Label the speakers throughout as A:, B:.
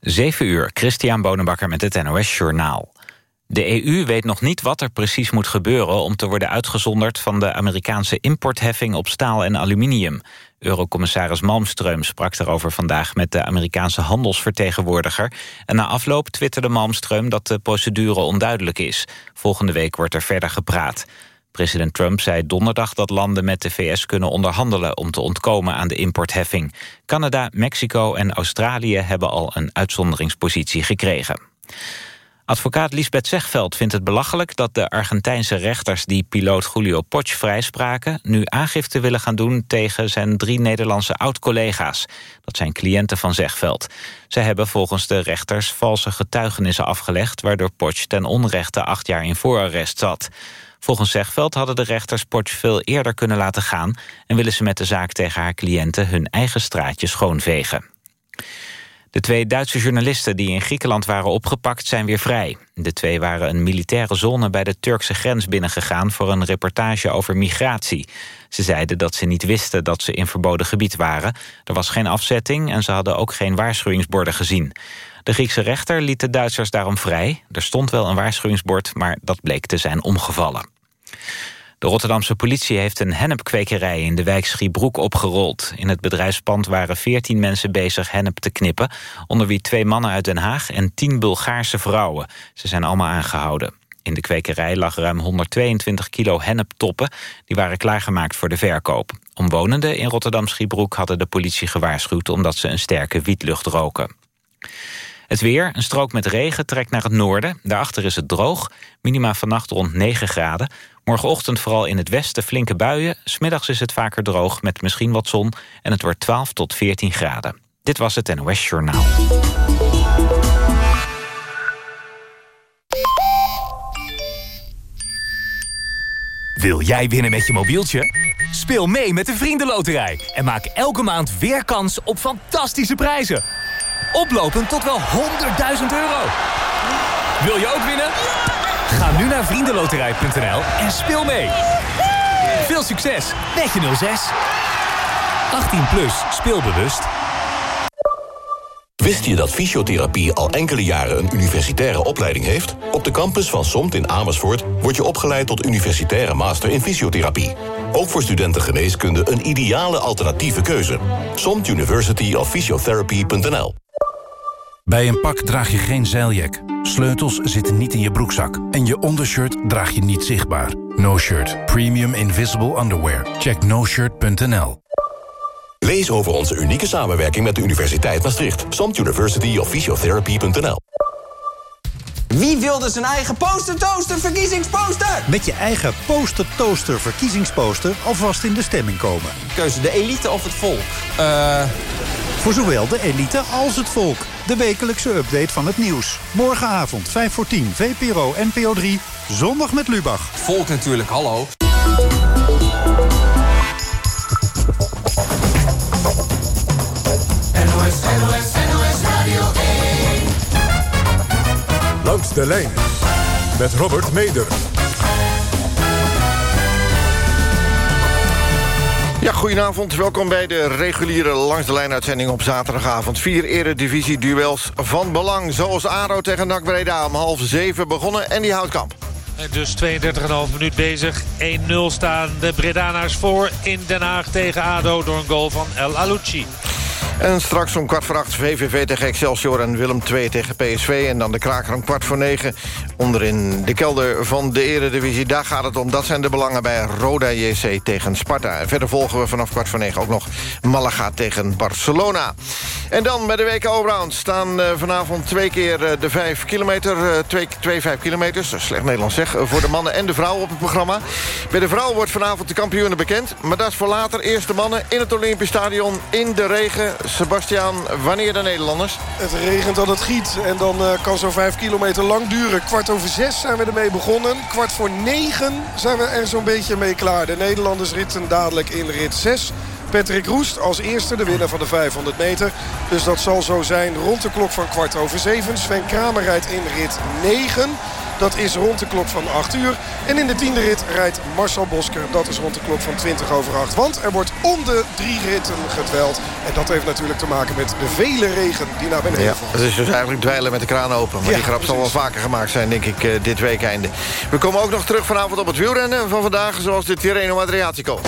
A: 7 uur, Christian Bonenbakker met het NOS Journaal. De EU weet nog niet wat er precies moet gebeuren... om te worden uitgezonderd van de Amerikaanse importheffing op staal en aluminium. Eurocommissaris Malmström sprak daarover vandaag met de Amerikaanse handelsvertegenwoordiger. En na afloop twitterde Malmström dat de procedure onduidelijk is. Volgende week wordt er verder gepraat. President Trump zei donderdag dat landen met de VS kunnen onderhandelen... om te ontkomen aan de importheffing. Canada, Mexico en Australië hebben al een uitzonderingspositie gekregen. Advocaat Lisbeth Zegveld vindt het belachelijk dat de Argentijnse rechters die piloot Julio Potsch vrijspraken nu aangifte willen gaan doen tegen zijn drie Nederlandse oud-collega's. Dat zijn cliënten van Zegveld. Zij hebben volgens de rechters valse getuigenissen afgelegd waardoor Potsch ten onrechte acht jaar in voorarrest zat. Volgens Zegveld hadden de rechters Potsch veel eerder kunnen laten gaan... en willen ze met de zaak tegen haar cliënten hun eigen straatje schoonvegen. De twee Duitse journalisten die in Griekenland waren opgepakt zijn weer vrij. De twee waren een militaire zone bij de Turkse grens binnengegaan... voor een reportage over migratie. Ze zeiden dat ze niet wisten dat ze in verboden gebied waren. Er was geen afzetting en ze hadden ook geen waarschuwingsborden gezien. De Griekse rechter liet de Duitsers daarom vrij. Er stond wel een waarschuwingsbord, maar dat bleek te zijn omgevallen. De Rotterdamse politie heeft een hennepkwekerij in de wijk Schiebroek opgerold. In het bedrijfspand waren 14 mensen bezig hennep te knippen... onder wie twee mannen uit Den Haag en 10 Bulgaarse vrouwen. Ze zijn allemaal aangehouden. In de kwekerij lag ruim 122 kilo henneptoppen. Die waren klaargemaakt voor de verkoop. Omwonenden in Rotterdam-Schiebroek hadden de politie gewaarschuwd... omdat ze een sterke wietlucht roken. Het weer, een strook met regen, trekt naar het noorden. Daarachter is het droog, minima vannacht rond 9 graden. Morgenochtend vooral in het westen flinke buien. Smiddags is het vaker droog met misschien wat zon. En het wordt 12 tot 14 graden. Dit was het NOS Journaal.
B: Wil jij winnen met je mobieltje? Speel mee met de Vriendenloterij. En maak elke maand weer kans op fantastische prijzen. Oplopend tot wel 100.000 euro. Wil je ook winnen? Ga nu naar vriendenloterij.nl en speel mee. Veel succes met je 06. 18 plus, speelbewust.
C: Wist je dat fysiotherapie al enkele jaren een universitaire opleiding heeft? Op de campus van SOMT in Amersfoort word je opgeleid tot universitaire master in fysiotherapie. Ook voor studenten geneeskunde een ideale alternatieve keuze. SOMT University of
D: Bij een pak draag je geen zeiljak. Sleutels zitten niet in je broekzak. En je ondershirt draag je niet zichtbaar. No Shirt. Premium Invisible Underwear. Check noshirt.nl
C: Lees over onze unieke samenwerking met de Universiteit Maastricht. SOMT University of Physiotherapy.nl
E: Wie wilde zijn eigen poster-toaster verkiezingsposter?
F: Met je eigen poster-toaster verkiezingsposter alvast in de stemming komen.
E: Keuze de elite of het volk? Eh...
F: Voor zowel de elite als het volk. De wekelijkse update van het nieuws. Morgenavond 5 voor 10, VPRO, NPO 3. Zondag met Lubach.
E: Volk natuurlijk, hallo.
G: NOS, NOS, NOS Radio 1.
H: Langs de lijn met Robert Meder.
I: Ja, goedenavond. Welkom bij de reguliere Langs de Lijn uitzending op zaterdagavond. Vier eredivisie-duels van belang. Zoals ARO tegen NAC Breda om half zeven begonnen en die houdt kamp.
J: En dus 32,5 minuut bezig. 1-0 staan de Bredanaars voor in Den Haag tegen ADO... door een goal van El Alouchi.
I: En straks om kwart voor acht VVV tegen Excelsior en Willem II tegen PSV. En dan de kraker om kwart voor negen onderin de kelder van de eredivisie. Daar gaat het om. Dat zijn de belangen bij Roda JC tegen Sparta. En verder volgen we vanaf kwart voor negen ook nog Malaga tegen Barcelona. En dan bij de WK Allround staan uh, vanavond twee keer uh, de vijf kilometer. Uh, twee, twee vijf kilometers, slecht Nederlands zeg. voor de mannen en de vrouwen op het programma. Bij de vrouwen wordt vanavond de kampioenen bekend. Maar dat is voor later. Eerst de mannen in het Olympisch Stadion in de regen. Sebastian, wanneer de Nederlanders?
K: Het regent dat het giet en dan uh, kan zo'n vijf kilometer lang duren. Kwart over zes zijn we ermee begonnen. Kwart voor negen zijn we er zo'n beetje mee klaar. De Nederlanders ritten dadelijk in rit 6. Patrick Roest als eerste, de winnaar van de 500 meter. Dus dat zal zo zijn rond de klok van kwart over zeven. Sven Kramer rijdt in rit 9. Dat is rond de klok van 8 uur. En in de tiende rit rijdt Marcel Bosker. Dat is rond de klok van 20 over 8. Want er wordt om de drie ritten gedweld. En dat heeft natuurlijk te maken met de vele regen die naar beneden
I: Ja,
K: valt.
I: het is dus eigenlijk dweilen met de kraan open. Maar
K: Ja,
I: die grap zal wel vaker gemaakt zijn, denk ik, eh, dit weekende. We komen ook nog terug vanavond op het wielrennen van vandaag... zoals de Tirreno Adriatico.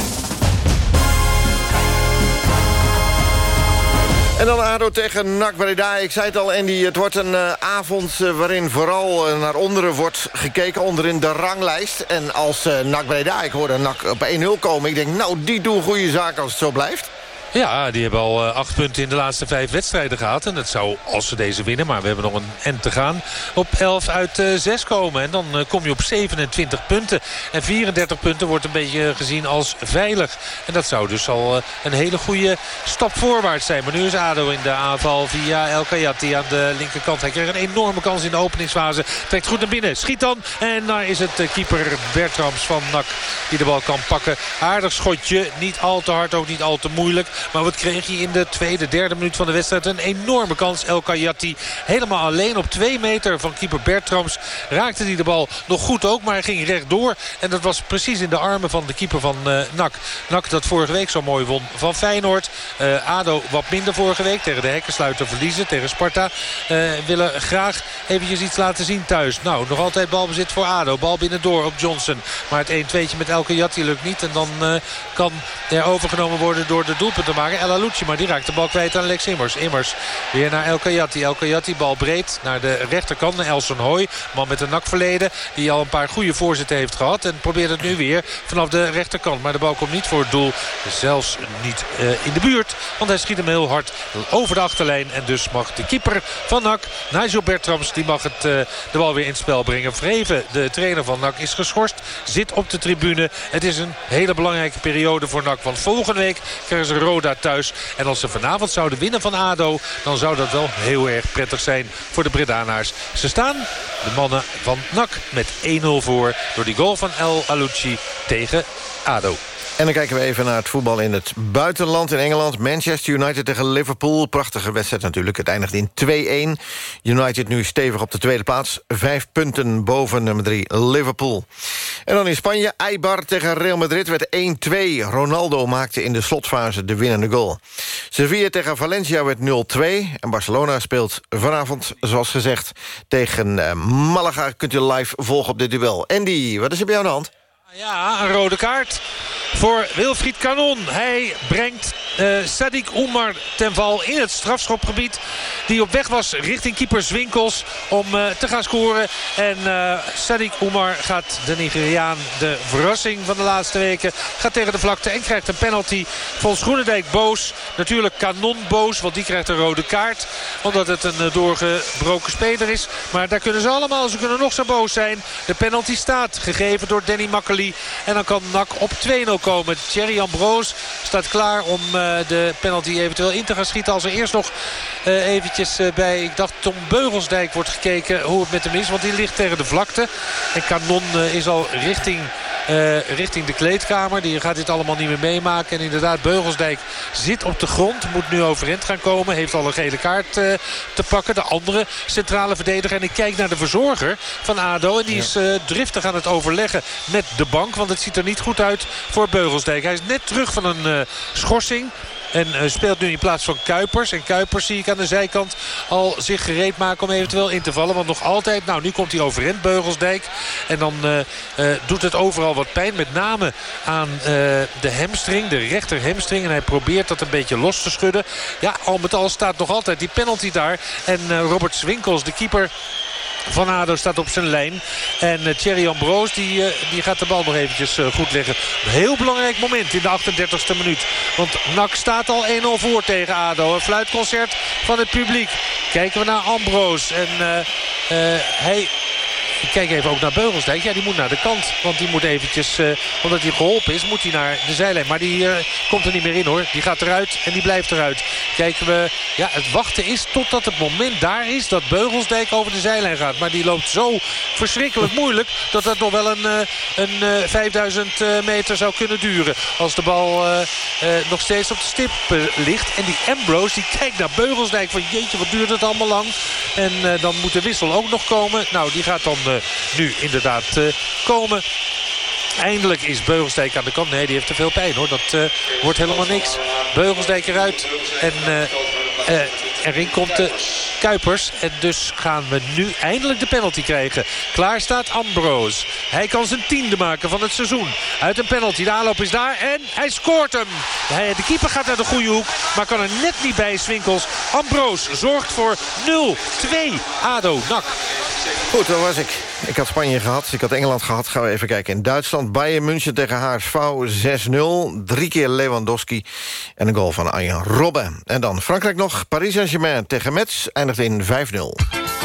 I: En dan ADO tegen NAC Breda. Ik zei het al, Andy, het wordt een eh, avond eh, waarin vooral eh, naar onderen wordt gekeken. Onderin de ranglijst. En als NAC Breda, ik hoorde NAC op 1-0 komen. Ik denk, nou, die doen goede zaken als het zo blijft.
J: Ja, die hebben al eh, acht punten in de laatste vijf wedstrijden gehad. En dat zou, als ze deze winnen, maar we hebben nog een end te gaan... op 11 uit eh 6 komen. En dan eh, kom je op 27 punten. En 34 punten wordt een beetje gezien als veilig. En dat zou dus al een hele goede stap voorwaarts zijn. Maar nu is ADO in de aanval via El Kayati aan de linkerkant. Hij kreeg een enorme kans in de openingsfase. Trekt goed naar binnen, schiet dan. En daar is het keeper Bertrams van NAC die de bal kan pakken. Aardig schotje, niet al te hard, ook niet al te moeilijk. Maar wat kreeg hij in de tweede, derde minuut van de wedstrijd? Een enorme kans. El Kayati helemaal alleen op twee meter van keeper Bertrams. Raakte hij de bal nog goed ook, maar hij ging rechtdoor. En dat was precies in de armen van de keeper van eh NAC. NAC dat vorige week zo mooi won van Feyenoord. Eh, ADO wat minder vorige week tegen de hekkensluiter verliezen. Tegen Sparta. Eh, willen graag eventjes iets laten zien thuis. Nou, nog altijd balbezit voor ADO. Bal binnendoor op Johnson. Maar het 1-2'tje met El Kayati lukt niet. En dan kan er overgenomen worden door de doelpunt te maken. El maar die raakt de bal kwijt aan Lex Immers. Immers weer naar El Kayati. El Kayati bal breed naar de rechterkant. Naar Elson Hoy, man met een nakverleden. Die al een paar goede voorzetten heeft gehad. En probeert het nu weer vanaf de rechterkant. Maar de bal komt niet voor het doel. Zelfs niet eh, in de buurt. Want hij schiet hem heel hard over de achterlijn. En dus mag de keeper van NAC, Nigel Bertrams, die mag het, eh, de bal weer in het spel brengen. Vreven, de trainer van NAC, is geschorst. Zit op de tribune. Het is een hele belangrijke periode voor NAC. Want volgende week krijgen ze Roda thuis. En als ze vanavond zouden winnen van ADO... dan zou dat wel heel erg prettig zijn voor de Bredanaars. Ze staan, de mannen van NAC, met 1-0 voor... door die goal van El Alouci tegen ADO.
I: En dan kijken we even naar het voetbal in het buitenland in Engeland. Manchester United tegen Liverpool. Prachtige wedstrijd natuurlijk. Het eindigt in 2-1. United nu stevig op de tweede plaats. Vijf punten boven nummer 3 Liverpool. En dan in Spanje. Eibar tegen Real Madrid werd 1-2. Ronaldo maakte in de slotfase de winnende goal. Sevilla tegen Valencia werd 0-2. En Barcelona speelt vanavond, zoals gezegd, tegen eh, Malaga. Kunt u live volgen op dit duel. Andy, wat is er bij jou aan de hand?
J: Ja, een rode kaart voor Wilfried Kanon. Hij brengt uh, Sadiq Oumar ten val in het strafschopgebied. Die op weg was richting keeper Zwinkels om uh, te gaan scoren. En uh, Sadiq Oumar gaat de Nigeriaan, de verrassing van de laatste weken... gaat tegen de vlakte en krijgt een penalty. Volgens Groenendijk boos. Natuurlijk Kanon boos, want die krijgt een rode kaart. Omdat het een doorgebroken speler is. Maar daar kunnen ze allemaal, ze kunnen nog zo boos zijn. De penalty staat, gegeven door Danny Makkely. En dan kan NAC op 2-0 komen. Thierry Ambroos staat klaar om uh, de penalty eventueel in te gaan schieten. Als er eerst nog uh, eventjes uh, bij, ik dacht Tom Beugelsdijk wordt gekeken hoe het met hem is. Want die ligt tegen de vlakte. En Kanon is al richting... Uh, richting de kleedkamer. Die gaat dit allemaal niet meer meemaken. En inderdaad, Beugelsdijk zit op de grond. Moet nu overeind gaan komen. Heeft al een gele kaart uh, te pakken. De andere centrale verdediger. En ik kijk naar de verzorger van ADO. En die ja. is uh, driftig aan het overleggen met de bank. Want het ziet er niet goed uit voor Beugelsdijk. Hij is net terug van een schorsing. En uh, speelt nu in plaats van Kuipers. En Kuipers zie ik aan de zijkant al zich gereed maken om eventueel in te vallen. Want nog altijd, nou nu komt hij overeind, Beugelsdijk. En dan uh, doet het overal wat pijn. Met name aan de hamstring, de rechter hamstring. En hij probeert dat een beetje los te schudden. Ja, al met al staat nog altijd die penalty daar. En Robert Swinkels, de keeper... Van Ado staat op zijn lijn. En uh, Thierry Ambroos die, uh, die gaat de bal nog eventjes uh, goed leggen. Een heel belangrijk moment in de 38e minuut. Want NAC staat al 1-0 voor tegen ADO. Een fluitconcert van het publiek. Kijken we naar Ambroos. En hij... Ik kijk even ook naar Beugelsdijk. Ja, die moet naar de kant. Want die moet eventjes, uh, omdat hij geholpen is, moet hij naar de zijlijn. Maar die uh, komt er niet meer in hoor. Die gaat eruit en die blijft eruit. Kijken we, ja, het wachten is totdat het moment daar is dat Beugelsdijk over de zijlijn gaat. Maar die loopt zo verschrikkelijk moeilijk dat dat nog wel een, uh, een 5000 meter zou kunnen duren. Als de bal nog steeds op de stip ligt. En die Ambrose, die kijkt naar Beugelsdijk van jeetje, wat duurt het allemaal lang. En dan moet de wissel ook nog komen. Nou, die gaat dan nu inderdaad komen. Eindelijk is Beugelsdijk aan de kant. Nee, die heeft te veel pijn hoor. Dat uh, wordt helemaal niks. Beugelsdijk eruit. En uh, erin komt de Kuipers. En dus gaan we nu eindelijk de penalty krijgen. Klaar staat Ambroos. Hij kan zijn tiende maken van het seizoen. Uit een penalty. De aanloop is daar. En hij scoort hem. De keeper gaat naar de goede hoek. Maar kan er net niet bij Swinkels. Ambroos zorgt voor 0-2. ADO, nak.
L: Goed, dat was ik. Ik had Spanje gehad, ik had Engeland gehad. Gaan we even kijken. In Duitsland, Bayern München tegen HSV 6-0. Drie keer Lewandowski en een goal van Arjen Robben. En dan Frankrijk nog. Paris Saint-Germain tegen Metz eindigt in 5-0.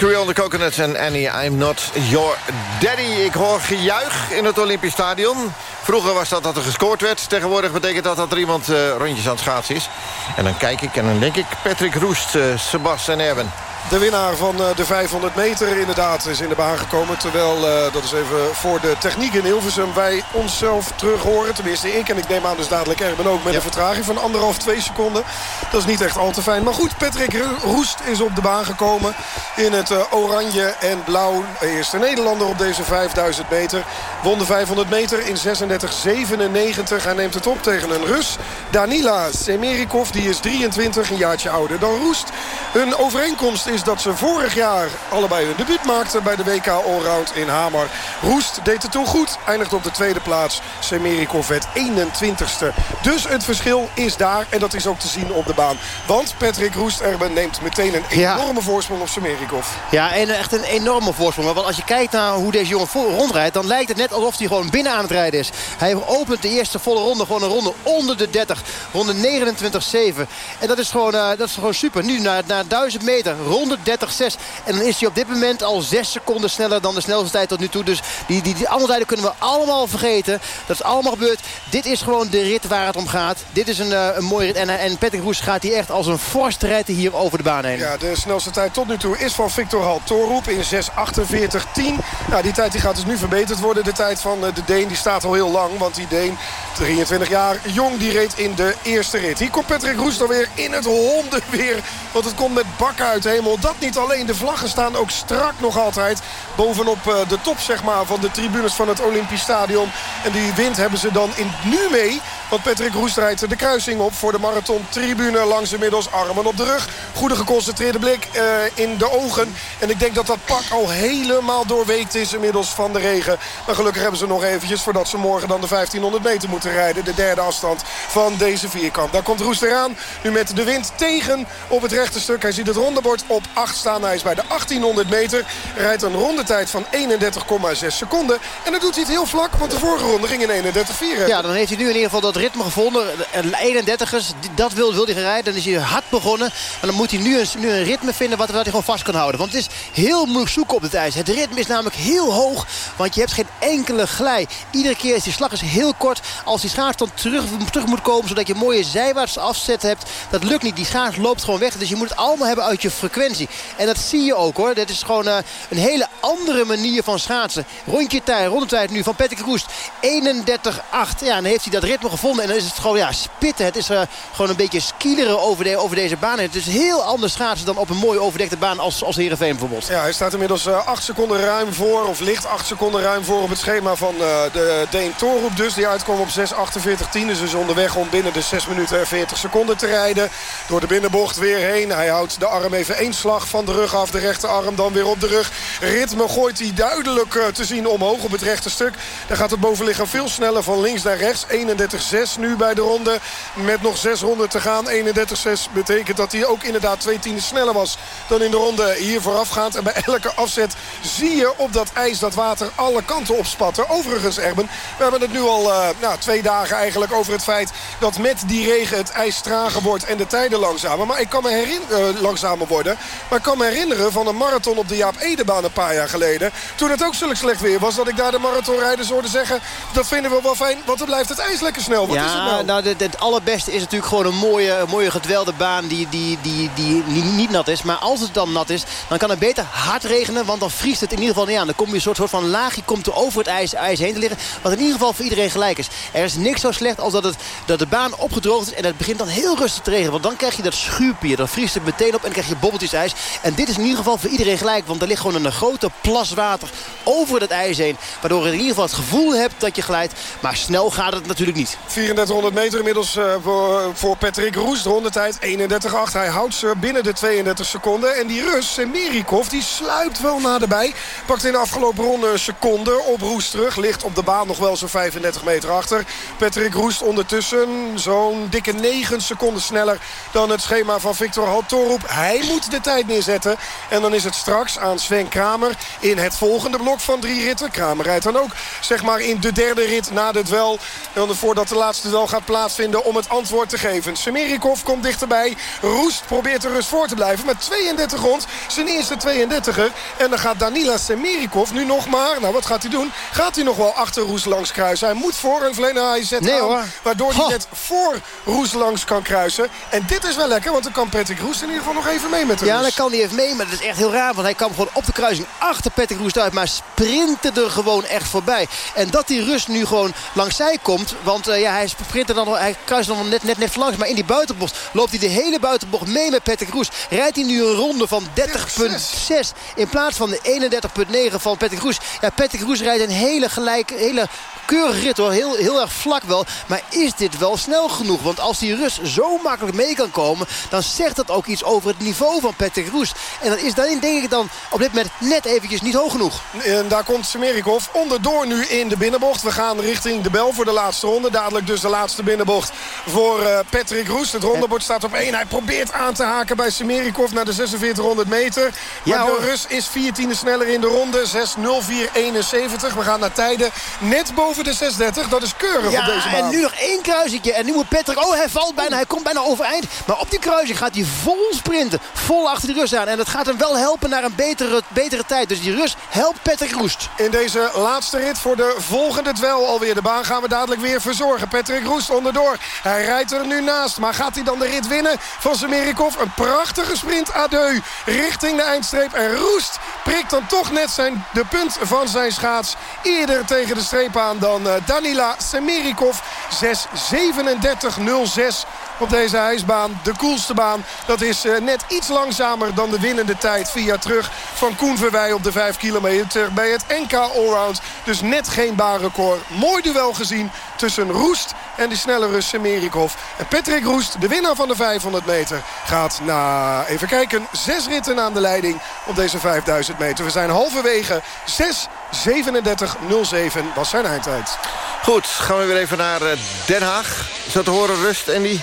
L: Creole, the Coconuts en Annie, I'm not your daddy. Ik hoor gejuich in het Olympisch Stadion. Vroeger was dat dat er gescoord werd. Tegenwoordig betekent dat dat er iemand uh, rondjes aan het schaatsen is. En dan kijk ik en dan denk ik Patrick Roest, uh, Sebas en Erben.
K: De winnaar van eh, de 500 meter inderdaad is in de baan gekomen. Terwijl, uh, dat is even voor de techniek in Hilversum, wij onszelf terug horen. Tenminste ik en ik neem aan dus dadelijk Erben ook met een vertraging van anderhalf, twee seconden. Dat is niet echt al te fijn. Maar goed, Patrick Roest is op de baan gekomen in het uh, oranje en blauw. Eerste Nederlander op deze 5000 meter. Won de 500 meter in 36,97. Hij neemt het op tegen een Rus. Danila Semerikov, die is 23, een jaartje ouder dan Roest. Hun overeenkomst is dat ze vorig jaar allebei hun debuut maakten... bij de WK Allround in Hamar. Roest deed het toen goed, eindigt op de tweede plaats. Semerikov werd 21ste. Dus het verschil is daar en dat is ook te zien op de baan. Want Patrick Roest Erben neemt meteen een enorme voorsprong op Semerikov.
M: Ja, en echt een enorme voorsprong. Want als je kijkt naar hoe deze jongen rondrijdt... dan lijkt het net alsof hij gewoon binnen aan het rijden is. Hij opent de eerste volle ronde gewoon een ronde onder de 30. Ronde 29-7. En dat is, gewoon, uh, dat is gewoon super. Nu naar, naar 1000 meter, ronde 30-6. En dan is hij op dit moment al 6 seconden sneller dan de snelste tijd tot nu toe. Dus die, die, die andere tijden kunnen we allemaal vergeten. Dat is allemaal gebeurd. Dit is gewoon de rit waar het om gaat. Dit is een, uh, een mooie rit. En, uh, en Patrick Roes gaat hier echt als een vorst rijden hier over de baan heen.
K: Ja, de snelste tijd tot nu toe is van Victor Hal Torup in 6.48.10. Nou, die tijd die gaat dus nu verbeterd worden. De tijd van de Deen die staat al heel lang. Want die Deen, 23 jaar jong, die reed in de eerste rit. Hier komt Patrick Roes dan weer in het hondenweer. Want het komt met bakken uit hemel Dat niet alleen. De vlaggen staan ook strak nog altijd bovenop eh, de top zeg maar, van de tribunes van het Olympisch Stadion. En die wind hebben ze dan in, nu mee. Want Patrick Roest rijdt de kruising op voor de marathon tribune. Langs inmiddels armen op de rug. Goede geconcentreerde blik uh, in de ogen. En ik denk dat dat pak al helemaal doorweekt is inmiddels van de regen. Maar gelukkig hebben ze nog eventjes voordat ze morgen dan de 1500 meter moeten rijden. De derde afstand van deze vierkant. Daar komt Roest eraan. Nu met de wind tegen op het rechte stuk. Hij ziet het rondebord op 8 staan. Hij is bij de 1800 meter. Rijdt een rondetijd van 31,6 seconden. En dan doet hij het heel vlak, want de vorige ronde ging in 31,4.
M: Ja, dan heeft hij nu in ieder geval dat ritme gevonden. 31ers, dat wil, wil hij rijden. Dan is hij hard begonnen. En dan moet hij nu een, nu een ritme vinden wat, wat hij gewoon vast kan houden. Want het is heel moeilijk zoeken op het ijs. Het ritme is namelijk heel hoog, want je hebt geen enkele glij. Iedere keer is die slag is heel kort. Als die schaars dan terug, terug moet komen, zodat je mooie zijwaarts afzet hebt. Dat lukt niet. Die schaars loopt gewoon weg. Dus je moet het allemaal hebben uit je frequentie. En dat zie je ook hoor. Dit is gewoon uh, een hele andere manier van schaatsen. Rondje tijd, rondetijd nu van Patrick Roest. 31-8. Ja, dan heeft hij dat ritme gevonden. En dan is het gewoon ja, spitten. Het is uh, gewoon een beetje skileren over, de, over deze baan. Het is heel anders schaatsen dan op een mooi overdekte baan als, als Heerenveen bijvoorbeeld.
K: Ja, hij staat inmiddels uh, 8 seconden ruim voor. Of ligt 8 seconden ruim voor op het schema van de Deen Toorroep. Dus die uitkomt op 6.48.10. Dus is onderweg om binnen de 6 minuten en 40 seconden te rijden. Door de binnenbocht weer heen. Hij houdt de arm even één slag van de rug af. De rechterarm dan weer op de rug. Ritme gooit hij duidelijk uh, te zien omhoog op het rechte stuk. Daar gaat het bovenlichaam veel sneller van links naar rechts. 31-6 nu bij de ronde. Met nog 6 ronden te gaan. 31-6 betekent dat hij ook inderdaad twee tienden sneller was dan in de ronde hier voorafgaand. En bij elke afzet zie je op dat ijs dat water alle kanten opspatten. Overigens, Erben, we hebben het nu al uh, nou, twee dagen eigenlijk over het feit... dat met die regen het ijs trager wordt en de tijden langzamer. Maar ik kan me herinneren, uh, langzamer worden. Maar ik kan me herinneren van een marathon op de Jaap Edebaan een paar jaar geleden. Toen het ook zulk slecht weer was dat ik daar de marathonrijders hoorde zeggen... dat vinden we wel fijn, want dan blijft het ijs lekker snel. Wat
M: ja,
K: is het nou?
M: nou het, het allerbeste is natuurlijk gewoon een mooie, mooie gedwelde baan die, die, die, die, die niet nat is. Maar als het dan nat is, dan kan het beter hard regenen. Want dan vriest het in ieder geval niet aan. Dan kom je een soort, soort van laagje komt er over het ijs, ijs heen te liggen. Wat in ieder geval voor iedereen gelijk is. Er is niks zo slecht als dat, het, dat de baan opgedroogd is. En het begint dan heel rustig te regenen. Want dan krijg je dat schuurpier. Dan vriest het meteen op en dan krijg je bobbeltjes En dit is in ieder geval voor iedereen gelijk. Want er ligt gewoon een grote plas water over het ijs heen. Waardoor je in ieder geval het gevoel hebt dat je glijdt. Maar snel gaat het natuurlijk niet.
K: 3400 meter inmiddels uh, voor, Patrick Roest. Rondetijd 31-8. Hij houdt ze binnen de 32 seconden. En die Rus, Semerikov, die sluipt wel naderbij. Pakt in de afgelopen ronde een seconde op Roest terug. Ligt op de baan nog wel zo'n 35 meter achter. Patrick Roest ondertussen zo'n dikke 9 seconden sneller dan het schema van Victor Haltorup. Hij moet de tijd neerzetten. En dan is het straks aan Sven Kramer in het volgende blok van drie ritten. Kramer rijdt dan ook zeg maar in de derde rit na de duel. En voordat de laatste duel gaat plaatsvinden om het antwoord te geven. Semerikov komt dichterbij. Roest probeert de rust voor te blijven. Met 32 rond. Zijn eerste 32er. En dan gaat Danila Semerikov nu nog maar... Nou, wat gaat hij doen? Gaat hij nog wel achter Roes langs kruisen? Hij moet voor een Vlena. Hij zet
M: nee,
K: aan, waardoor hij net voor Roes langs kan kruisen. En dit is wel lekker, want dan kan Patrick Roes in ieder geval nog even mee met de
M: Ja,
K: Roes.
M: dan kan hij even mee, maar dat is echt heel raar. Want hij kwam gewoon op de kruising achter Patrick Roes uit. Maar sprintte er gewoon echt voorbij. En dat die Rus nu gewoon langs zij komt. Want uh, ja, hij sprintte dan, hij kruist dan net, net, net langs. Maar in die buitenbocht loopt hij de hele buitenbocht mee met Patrick Roes. Rijdt hij nu een ronde van 30,6 in plaats van de 31,9 van Patrick Roes. Ja, Patrick Roes rijdt een hele gelijke, hele keurige rit hoor. Heel, heel erg vlak wel. Maar is dit wel snel genoeg? Want als die Rus zo makkelijk mee kan komen... dan zegt dat ook iets over het niveau van Patrick Roes. En dat is dan, denk ik dan op dit moment net eventjes niet hoog genoeg.
K: En daar komt Semerikov onderdoor nu in de binnenbocht. We gaan richting de bel voor de laatste ronde. Dadelijk dus de laatste binnenbocht voor uh, Patrick Roes. Het rondebord staat op 1. Hij probeert aan te haken bij Semerikov naar de 4600 meter. Maar
M: Ja,
K: de. Rus is 14e sneller in de ronde. 6.04.71. We gaan naar tijden net boven de 6.30. Dat is keurig op deze baan.
M: en nu nog één kruisingje. En nu moet Patrick... Oh, hij valt bijna. Hij komt bijna overeind. Maar op die kruising gaat hij vol sprinten. Vol achter die Rus aan. En dat gaat hem wel helpen naar een betere, betere tijd. Dus die Rus helpt Patrick Roest.
K: In deze laatste rit voor de volgende dwel alweer. De baan gaan we dadelijk weer verzorgen. Patrick Roest onderdoor. Hij rijdt er nu naast. Maar gaat hij dan de rit winnen van Semerikov? Een prachtige sprint Adeu richting de eindstreep. En Roest prikt dan toch net zijn, de punt van zijn schaats eerder tegen de streep aan dan eh, Danila Semerikov. 6.37.06 op deze ijsbaan. De koelste baan. Dat is uh, net iets langzamer dan de winnende tijd via terug van Koen Verwij op de 5 kilometer bij het NK Allround. Dus net geen baanrecord. Mooi duel gezien tussen Roest en de snelle Rus Semerikov. En Patrick Roest, de winnaar van de 500 meter, gaat na, even kijken, zes ritten aan de leiding op deze 5000 meter. We zijn halverwege 6, 37, 07 was zijn eindtijd.
L: Goed, gaan we weer even naar eh, Den Haag. Is te horen rust, Andy?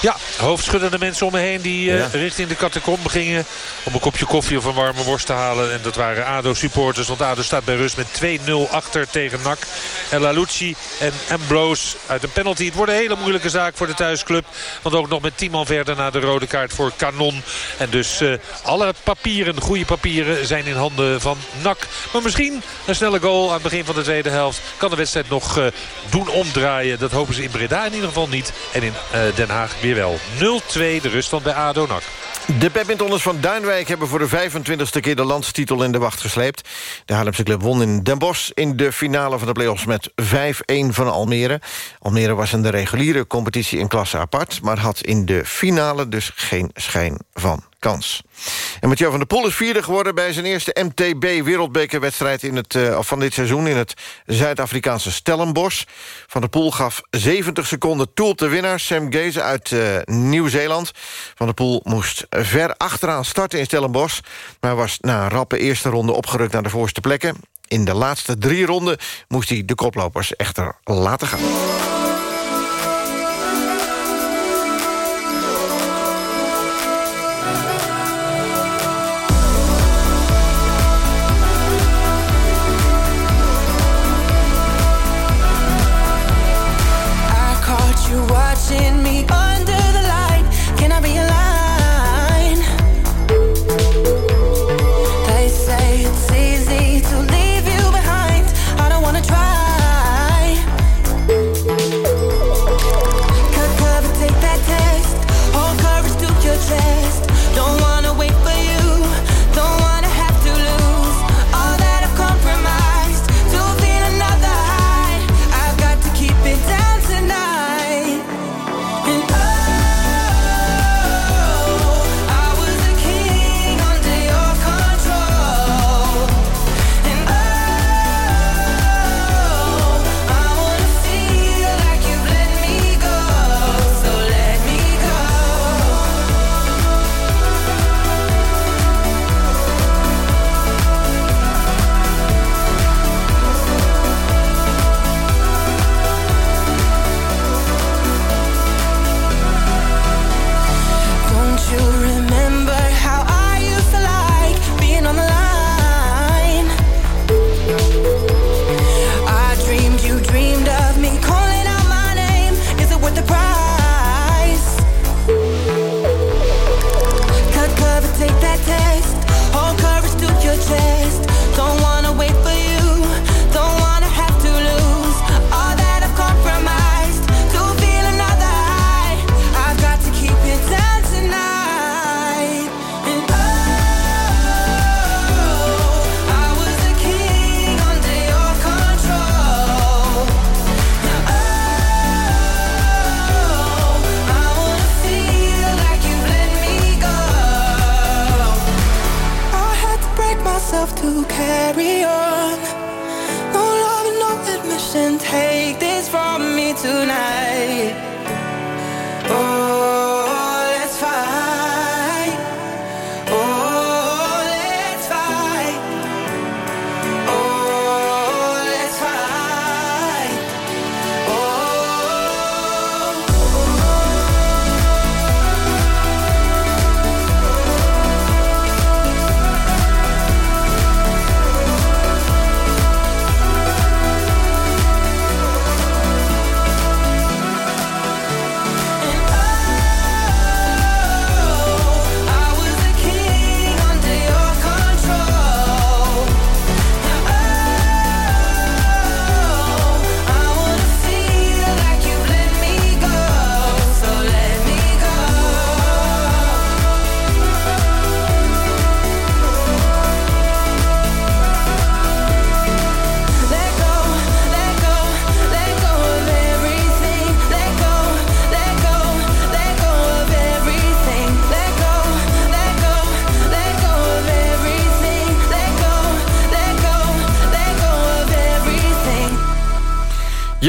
J: Ja, hoofdschuddende mensen om me heen die uh, richting de catacombe gingen... om een kopje koffie of een warme worst te halen. En dat waren ADO-supporters, want ADO staat bij rust met 2-0 achter tegen NAC. En Lalucci en Ambrose uit een penalty. Het wordt een hele moeilijke zaak voor de thuisclub. Want ook nog met 10 man verder naar de rode kaart voor Canon. En dus uh, alle papieren, goede papieren, zijn in handen van NAC. Maar misschien een snelle goal aan het begin van de tweede helft... kan de wedstrijd nog uh, doen omdraaien. Dat hopen ze in Breda in ieder geval niet. En in Den Haag weer wel. 0-2 de ruststand bij ADO NAC.
L: De badmintonners van Duinwijk hebben voor de 25e keer de landstitel in de wacht gesleept. De Haarlemse club won in Den Bosch in de finale van de play-offs met 5-1 van Almere. Almere was in de reguliere competitie in klasse apart... maar had in de finale dus geen schijn van kans. En Mathieu van der Poel is vierde geworden bij zijn eerste MTB-wereldbekerwedstrijd uh, van dit seizoen in het Zuid-Afrikaanse Stellenbosch. Van der Poel gaf 70 seconden toe op de winnaar, Sam Geze uit uh, Nieuw-Zeeland. Van der Poel moest ver achteraan starten in Stellenbosch, maar was na een rappe eerste ronde opgerukt naar de voorste plekken. In de laatste drie ronden moest hij de koplopers echter laten gaan.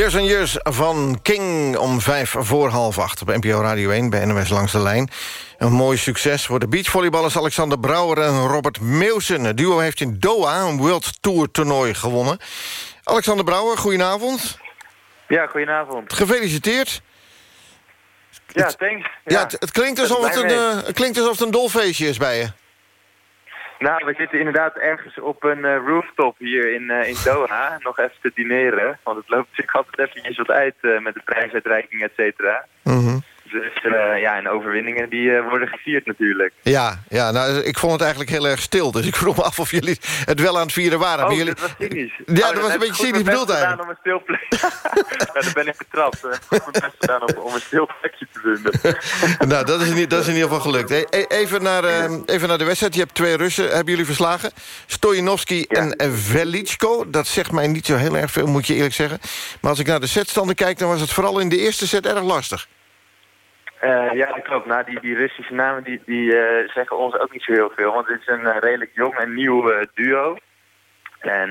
I: Years and Years van King om vijf voor half acht... op NPO Radio 1 bij NOS Langs de Lijn. Een mooi succes voor de beachvolleyballers Alexander Brouwer en Robert Meeuwsen. Het duo heeft in Doha een World Tour toernooi gewonnen. Alexander Brouwer, goedenavond.
N: Ja, goedenavond.
I: Gefeliciteerd.
N: Ja, thanks.
I: Ja, het, het klinkt alsof het, een, uh, het klinkt alsof het een dolfeestje is bij je.
N: Nou, we zitten inderdaad ergens op een uh, rooftop hier in, uh, in Doha. Nog even te dineren. Want het loopt zich altijd eventjes wat uit uh, met de prijsuitreiking, et cetera.
I: Mm
N: Dus uh, ja, en overwinningen die uh, worden gevierd natuurlijk.
I: Ja, ja nou, ik vond het eigenlijk heel erg stil. Dus ik vroeg me af of jullie het wel aan het vieren waren.
N: Oh,
I: jullie...
N: dat was cynisch.
I: Ja,
N: oh,
I: dat was een beetje cynisch bedoeld eigenlijk.
N: om een stil plekje. ja, daar ben ik betrapt. Ik heb mijn best gedaan om, om een stil plekje te vinden.
I: nou, dat is, niet, dat is in ieder geval gelukt. Hey, even, naar, uh, even naar de wedstrijd. Je hebt twee Russen, hebben jullie verslagen. Stojanovski ja. en Velicko. Dat zegt mij niet zo heel erg veel, moet je eerlijk zeggen. Maar als ik naar de setstanden kijk... dan was het vooral in de eerste set erg lastig.
N: Uh, ja, dat klopt. Nou, die, die Russische namen die, die uh, zeggen ons ook niet zo heel veel. Want het is een uh, redelijk jong en nieuw duo. En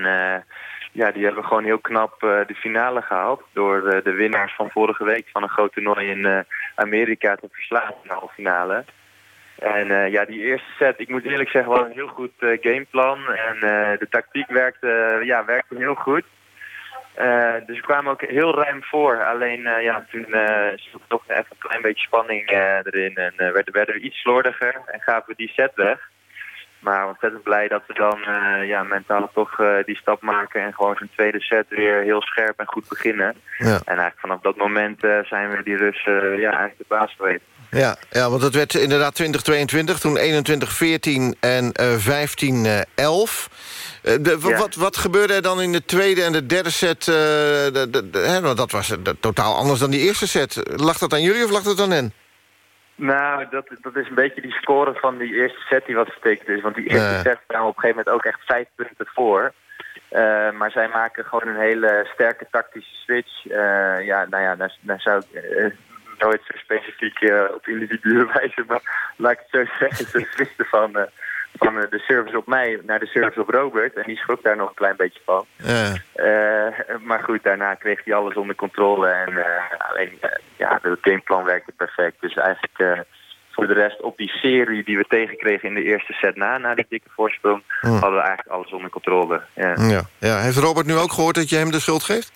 N: ja, die hebben gewoon heel knap de finale gehaald. Door de winnaars van vorige week van een groot toernooi in Amerika te verslaan in de halve finale. En ja, die eerste set, ik moet eerlijk zeggen, was een heel goed gameplan. En de tactiek werkte, ja, werkte heel goed. Uh, dus we kwamen ook heel ruim voor. Alleen uh, ja, toen uh, zat toch even een klein beetje spanning erin. En werden, werden we iets slordiger en gaven we die set weg. Maar ontzettend blij dat we dan ja, mentaal toch die stap maken... en gewoon zo'n tweede set weer heel scherp en goed beginnen.
I: Ja.
N: En eigenlijk vanaf dat moment zijn we die Russen ja, eigenlijk de baas geweest.
I: Ja, ja, want het werd inderdaad 2022, toen 21-14 en 15-11... De, ja. wat, wat gebeurde er dan in de tweede en de derde set? Uh, de, de, de, hè, dat was totaal anders dan die eerste set. Lag dat aan jullie of lag dat aan hen?
N: Nou, dat, dat is een beetje die score van die eerste set die wat vertekend is. Want die eerste uh. set kwamen op een gegeven moment ook echt vijf punten voor. Uh, maar zij maken gewoon een hele sterke tactische switch. Uh, ja, nou ja, daar, daar zou ik uh, nooit zo specifiek op individuele wijze, maar laat ik het zo zeggen, ze switchten van van de service op mij naar de service op Robert. En die schrok daar nog een klein beetje van.
I: Ja.
N: Uh, maar goed, daarna kreeg hij alles onder controle. En uh, alleen, uh, ja, het gameplan werkte perfect. Dus eigenlijk voor de rest op die serie die we tegenkregen in de eerste set na, na die dikke voorsprong,
I: Hm.
N: hadden we eigenlijk alles onder controle. Ja.
I: Ja. Ja. Heeft Robert nu ook gehoord dat je hem de schuld geeft?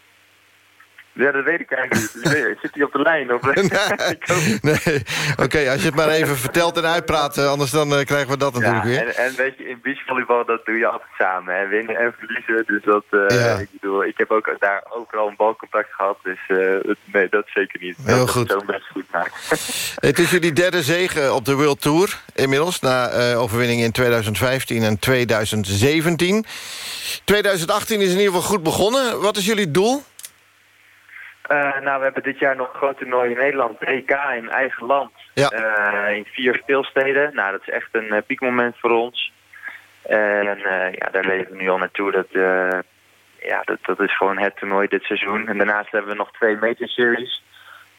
N: Ja, dat weet ik eigenlijk niet. Zit hij op de lijn? Of...
I: nee, nee. oké, okay, als je het maar even vertelt en uitpraat, anders dan uh, krijgen we dat natuurlijk
N: ja,
I: weer.
N: En, en weet je, in beachvolleybal, dat doe je altijd samen. Hè? Winnen en verliezen, dus dat, uh,
I: ja.
N: ik bedoel, ik heb ook daar overal een balcontact gehad, dus uh, nee, dat zeker niet.
I: Heel
N: dat
I: goed.
N: zo best goed maken.
I: het is jullie derde zege op de World Tour inmiddels, na overwinningen in 2015 en 2017. 2018 is in ieder geval goed begonnen. Wat is jullie doel?
N: Uh, nou, we hebben dit jaar nog een groot toernooi in Nederland, EK in eigen land.
I: Ja.
N: Uh, in vier speelsteden. Nou, dat is echt een uh, piekmoment voor ons. En ja, daar leven we nu al naartoe. Dat, ja, dat, dat is gewoon het toernooi dit seizoen. En daarnaast hebben we nog twee major series.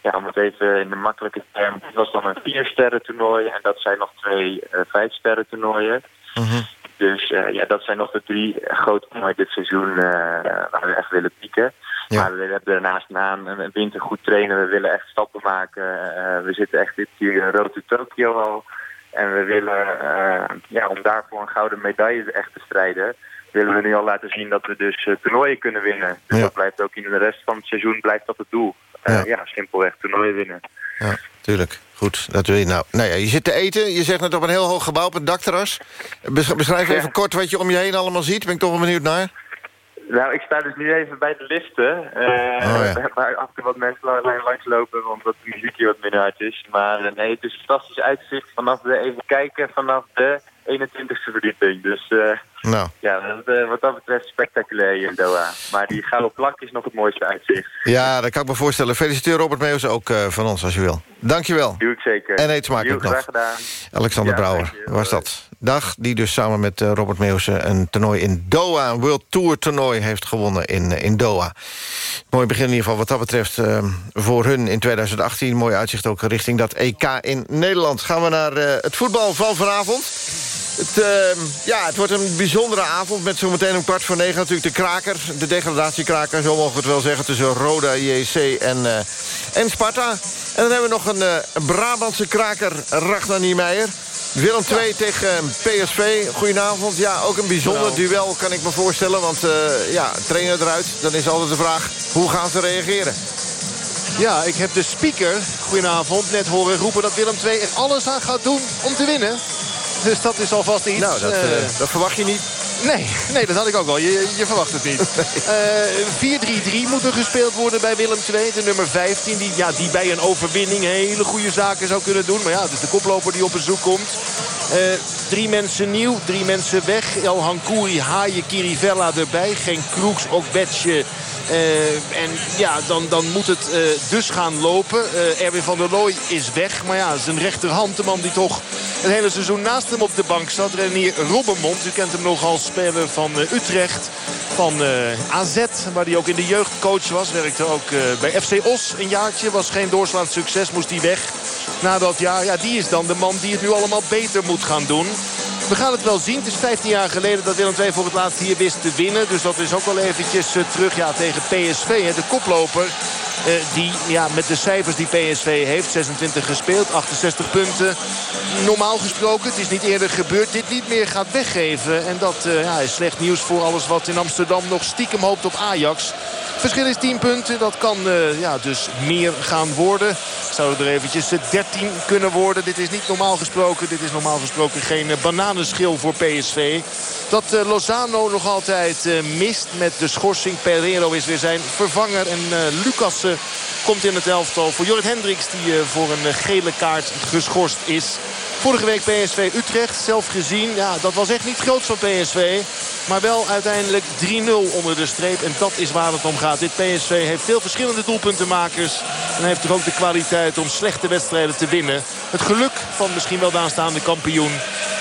N: Ja, om het even in de makkelijke term. Het was dan een vier sterren toernooi. En dat zijn nog twee vijf sterren toernooien.
I: -huh.
N: Dus ja, dat zijn nog de drie grote toernooien dit seizoen waar we echt willen pieken.
I: Ja.
N: Maar we willen daarnaast na een winter goed trainen. We willen echt stappen maken. Uh, we zitten echt dit keer rood to Tokio al. En we willen, uh, ja, om daarvoor een gouden medaille echt te strijden... willen we nu al laten zien dat we dus uh, toernooien kunnen winnen. Dus
I: Ja.
N: dat blijft ook in de rest van het seizoen blijft dat het doel. Uh,
I: Ja.
N: ja. simpelweg toernooien winnen.
I: Ja, tuurlijk. Goed, dat wil je nou. Nou ja, je zit te eten. Je zegt net op een heel hoog gebouw op een dakterras. Besch- Beschrijf even kort wat je om je heen allemaal ziet. Ben ik toch wel benieuwd naar.
N: Nou, ik sta dus nu even bij de liften. eh,
I: Oh, ja.
N: Waar af en toe wat mensen la- langs lopen, omdat de muziek hier wat minder hard is. Maar eh, nee, het is een fantastisch uitzicht vanaf de, even kijken, vanaf de 21ste verdieping. Dus eh,
I: Nou,
N: ja, dat, eh, wat dat betreft spectaculair hier in Doha. Maar die gouden plak is nog het mooiste uitzicht.
I: ja, dat kan ik me voorstellen. Feliciteer Robert Meeuws ook eh, van ons als je wil. Dankjewel.
N: Doe ik zeker.
I: En eet smakelijk nog.
N: graag gedaan.
I: Alexander
N: Ja,
I: Brouwer was dat. Dag, die dus samen met eh, Robert Meeuwsen een toernooi in Doha... een World Tour toernooi heeft gewonnen in, eh, in Doha. Mooi begin in ieder geval wat dat betreft eh, voor hun in 2018. Mooi uitzicht ook richting dat EK in Nederland. Gaan we naar eh, het voetbal van vanavond. Het, uh, ja, het wordt een bijzondere avond met zometeen om kwart voor negen natuurlijk de kraker. De degradatiekraker, zo mogen we het wel zeggen, tussen Roda, JC en, uh, en Sparta. En dan hebben we nog een, uh, een Brabantse kraker, Ragnar Niemeyer. Willem 2 ja. tegen PSV. Goedenavond. Ja, ook een bijzonder duel kan ik me voorstellen. Want uh, ja, trainer eruit. Dan is altijd de vraag, hoe gaan ze reageren?
O: Ja, ik heb de speaker, goedenavond, net horen roepen dat Willem II er alles aan gaat doen om te winnen. Dus dat is alvast iets.
I: Nou, dat, uh, dat verwacht je niet.
O: Nee, nee, dat had ik ook wel. Je, je verwacht het niet. Uh, 4-3-3 moet er gespeeld worden bij Willem II. De nummer 15, die, ja, die bij een overwinning hele goede zaken zou kunnen doen. Maar ja, het is de koploper die op bezoek komt. Uh, drie mensen nieuw, drie mensen weg. El Hankouri, Haaien, Kirivella erbij. Geen Kroeks, ook Betje. Uh, en ja, dan, dan moet het uh, dus gaan lopen. Uh, Erwin van der Looy is weg. Maar ja, zijn rechterhand, de man die toch het hele seizoen naast hem op de bank zat. Renier Robbenmond, u kent hem nog als speler van Utrecht. Van AZ, waar hij ook in de jeugd coach was. Werkte ook bij FC Os een jaartje. Was geen doorslaand succes, moest hij weg. Na dat jaar, ja, die is dan de man die het nu allemaal beter moet gaan doen. We gaan het wel zien. Het is 15 jaar geleden dat Willem II voor het laatst hier wist te winnen. Dus dat is ook wel eventjes terug ja, tegen PSV. De koploper die ja, met de cijfers die PSV heeft. 26 gespeeld, 68 punten. Normaal gesproken, het is niet eerder gebeurd. Dit niet meer gaat weggeven. En dat uh, ja, is slecht nieuws voor alles wat in Amsterdam nog stiekem hoopt op Ajax. Verschil is 10 punten. Dat kan uh, ja, dus meer gaan worden. Zouden er eventjes 13 kunnen worden. Dit is niet normaal gesproken. Dit is normaal gesproken geen bananenschil voor PSV. Dat Lozano nog altijd mist met de schorsing. Pereiro is weer zijn vervanger. En uh, Lucas komt in het elftal voor Jorrit Hendricks. Die voor een gele kaart geschorst is. Vorige week PSV Utrecht. Zelf gezien. Ja, dat was echt niet groot van PSV. Maar wel uiteindelijk 3-0 onder de streep. En dat is waar het om gaat. Dit PSV heeft veel verschillende doelpuntenmakers. En heeft ook de kwaliteit om slechte wedstrijden te winnen. Het geluk van misschien wel de aanstaande kampioen.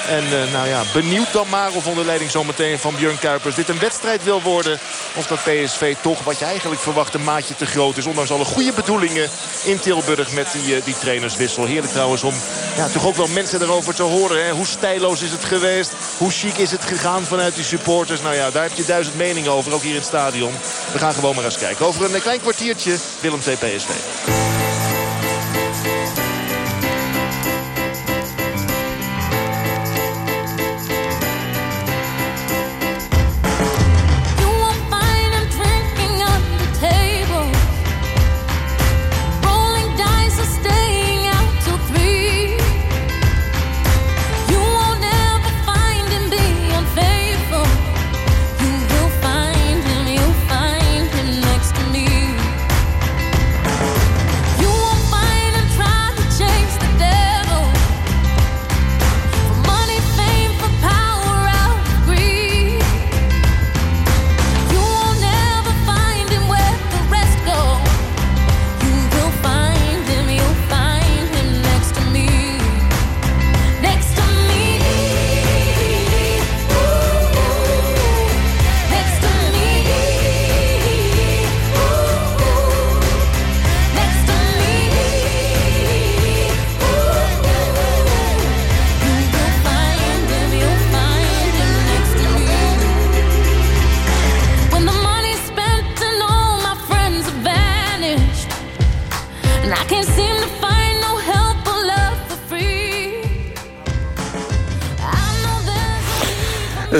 O: En uh, nou ja, benieuwd dan maar of onder leiding zometeen van Björn Kuipers dit een wedstrijd wil worden. Of dat PSV toch, wat je eigenlijk verwacht, een maatje te groot is. Ondanks alle goede bedoelingen in Tilburg met die, uh, die trainerswissel. Heerlijk trouwens om ja, toch ook wel mensen erover te horen. Hè. Hoe stijloos is het geweest? Hoe chic is het gegaan vanuit die supporters? Nou ja, daar heb je duizend meningen over, ook hier in het stadion. We gaan gewoon maar eens kijken. Over een klein kwartiertje Willem 2 PSV.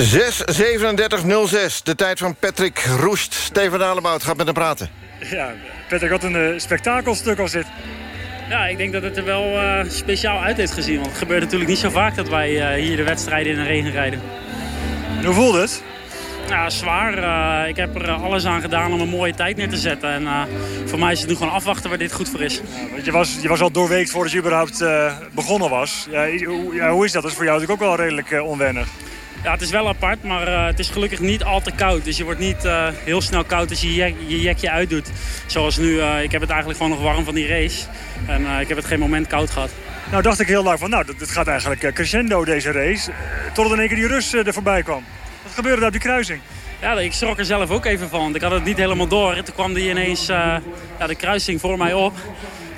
I: Zes 37.06, de tijd van Patrick Roest. Steven Dalebout gaat met hem praten.
P: Ja, Patrick, wat een uh, spektakelstuk als dit.
Q: Ja, ik denk dat het er wel uh, speciaal uit heeft gezien. Want het gebeurt natuurlijk niet zo vaak dat wij uh, hier de wedstrijden in de regen rijden.
P: En hoe voelt het?
Q: Ja, zwaar. Uh, ik heb er alles aan gedaan om een mooie tijd neer te zetten. En uh, voor mij is het nu gewoon afwachten waar dit goed voor is.
P: Ja, je, was, je was al doorweekt voordat je überhaupt uh, begonnen was. Ja, hoe, ja, hoe is dat? Dat is voor jou natuurlijk ook wel redelijk onwennig.
Q: Ja, het is wel apart, maar uh, het is gelukkig niet al te koud. Dus je wordt niet uh, heel snel koud als je je, je jekje uitdoet. Zoals nu, uh, ik heb het eigenlijk gewoon nog warm van die race. En ik heb het geen moment koud gehad.
P: Nou dacht ik heel lang van, nou, dit gaat eigenlijk crescendo deze race. Totdat in één keer die Rus er voorbij kwam. Wat gebeurde daar op die kruising?
Q: Ja, ik schrok er zelf ook even van. Ik had het niet helemaal door. En toen kwam die ineens ja, de kruising voor mij op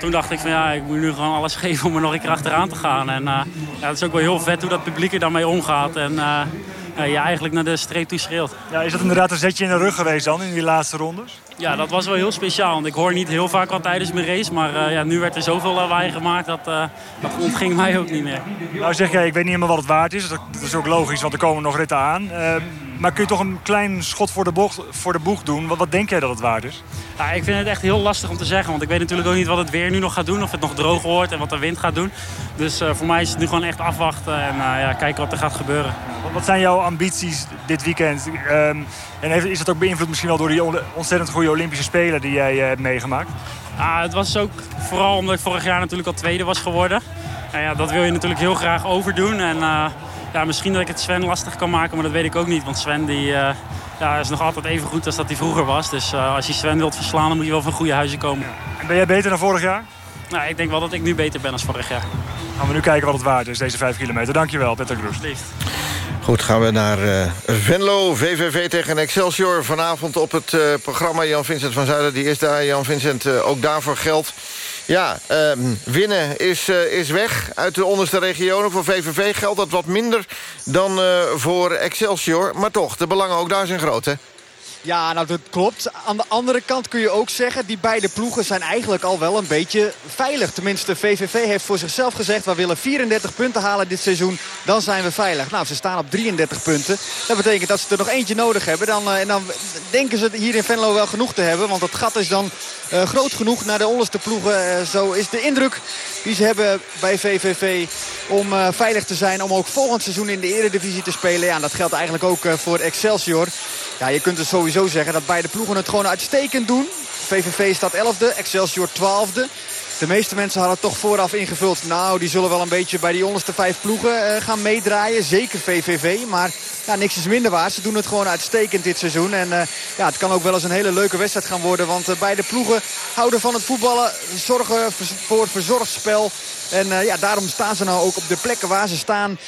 Q: toen dacht ik van ja, ik moet nu gewoon alles geven om er nog een keer achteraan te gaan. En ja, het is ook wel heel vet hoe dat publiek er daarmee omgaat. En uh, je eigenlijk naar de streep toe schreeuwt.
P: Ja, is dat inderdaad een zetje in de rug geweest dan in die laatste rondes?
Q: Ja, dat was wel heel speciaal. Want ik hoor niet heel vaak al tijdens mijn race. Maar uh, ja, nu werd er zoveel lawaai gemaakt dat, uh, dat ontging mij ook niet meer.
P: Nou zeg jij, ik weet niet helemaal wat het waard is. Dat, is ook logisch, want er komen nog ritten aan. maar kun je toch een klein schot voor de, bocht, voor de boeg doen? Wat, wat denk jij dat het waard is?
Q: Ja, ik vind het echt heel lastig om te zeggen. Want ik weet natuurlijk ook niet wat het weer nu nog gaat doen. Of het nog droog wordt en wat de wind gaat doen. Dus voor mij is het nu gewoon echt afwachten. En ja, kijken wat er gaat gebeuren.
P: Wat zijn jouw ambities dit weekend? Um, en is dat ook beïnvloed misschien wel door die ontzettend goede Olympische Spelen die jij uh, hebt meegemaakt?
Q: Ah, het was ook vooral omdat ik vorig jaar natuurlijk al tweede was geworden. En ja, dat wil je natuurlijk heel graag overdoen. En uh, ja, misschien dat ik het Sven lastig kan maken, maar dat weet ik ook niet. Want Sven die, uh, ja, is nog altijd even goed als dat hij vroeger was. Dus als je Sven wilt verslaan, dan moet je wel van goede huizen komen.
P: En ben jij beter dan vorig jaar?
Q: Nou, ik denk wel dat ik nu beter ben als vorig jaar.
P: Gaan we nu kijken wat het waard is, deze 5 kilometer. Dankjewel, Peter Kroes.
I: Goed, gaan we naar uh, Venlo. VVV tegen Excelsior. Vanavond op het uh, programma Jan-Vincent van Zuiden. Die is daar, Jan-Vincent, uh, ook daarvoor geldt. Ja, ehm, winnen is, is weg uit de onderste regionen. Voor VVV geldt dat wat minder dan voor Excelsior. Maar toch, de belangen ook daar zijn groot, hè?
R: Ja, nou dat klopt. Aan de andere kant kun je ook zeggen... die beide ploegen zijn eigenlijk al wel een beetje veilig. Tenminste, VVV heeft voor zichzelf gezegd... we willen 34 punten halen dit seizoen, dan zijn we veilig. Nou, ze staan op 33 punten. Dat betekent dat ze er nog eentje nodig hebben. Dan, uh, en dan denken ze hier in Venlo wel genoeg te hebben. Want het gat is dan uh, groot genoeg naar de onderste ploegen. Uh, zo is de indruk die ze hebben bij VVV om veilig te zijn. Om ook volgend seizoen in de eredivisie te spelen. Ja, dat geldt eigenlijk ook voor Excelsior. Ja, je kunt het sowieso zeggen dat beide ploegen het gewoon uitstekend doen. VVV staat 11e, Excelsior 12e. De meeste mensen hadden toch vooraf ingevuld. Nou, die zullen wel een beetje bij die onderste vijf ploegen uh, gaan meedraaien. Zeker VVV, maar ja, niks is minder waar. Ze doen het gewoon uitstekend dit seizoen. En uh, ja, het kan ook wel eens een hele leuke wedstrijd gaan worden. Want uh, beide ploegen houden van het voetballen. Zorgen voor verzorgd spel. En uh, ja, daarom staan ze nou ook op de plekken waar ze staan.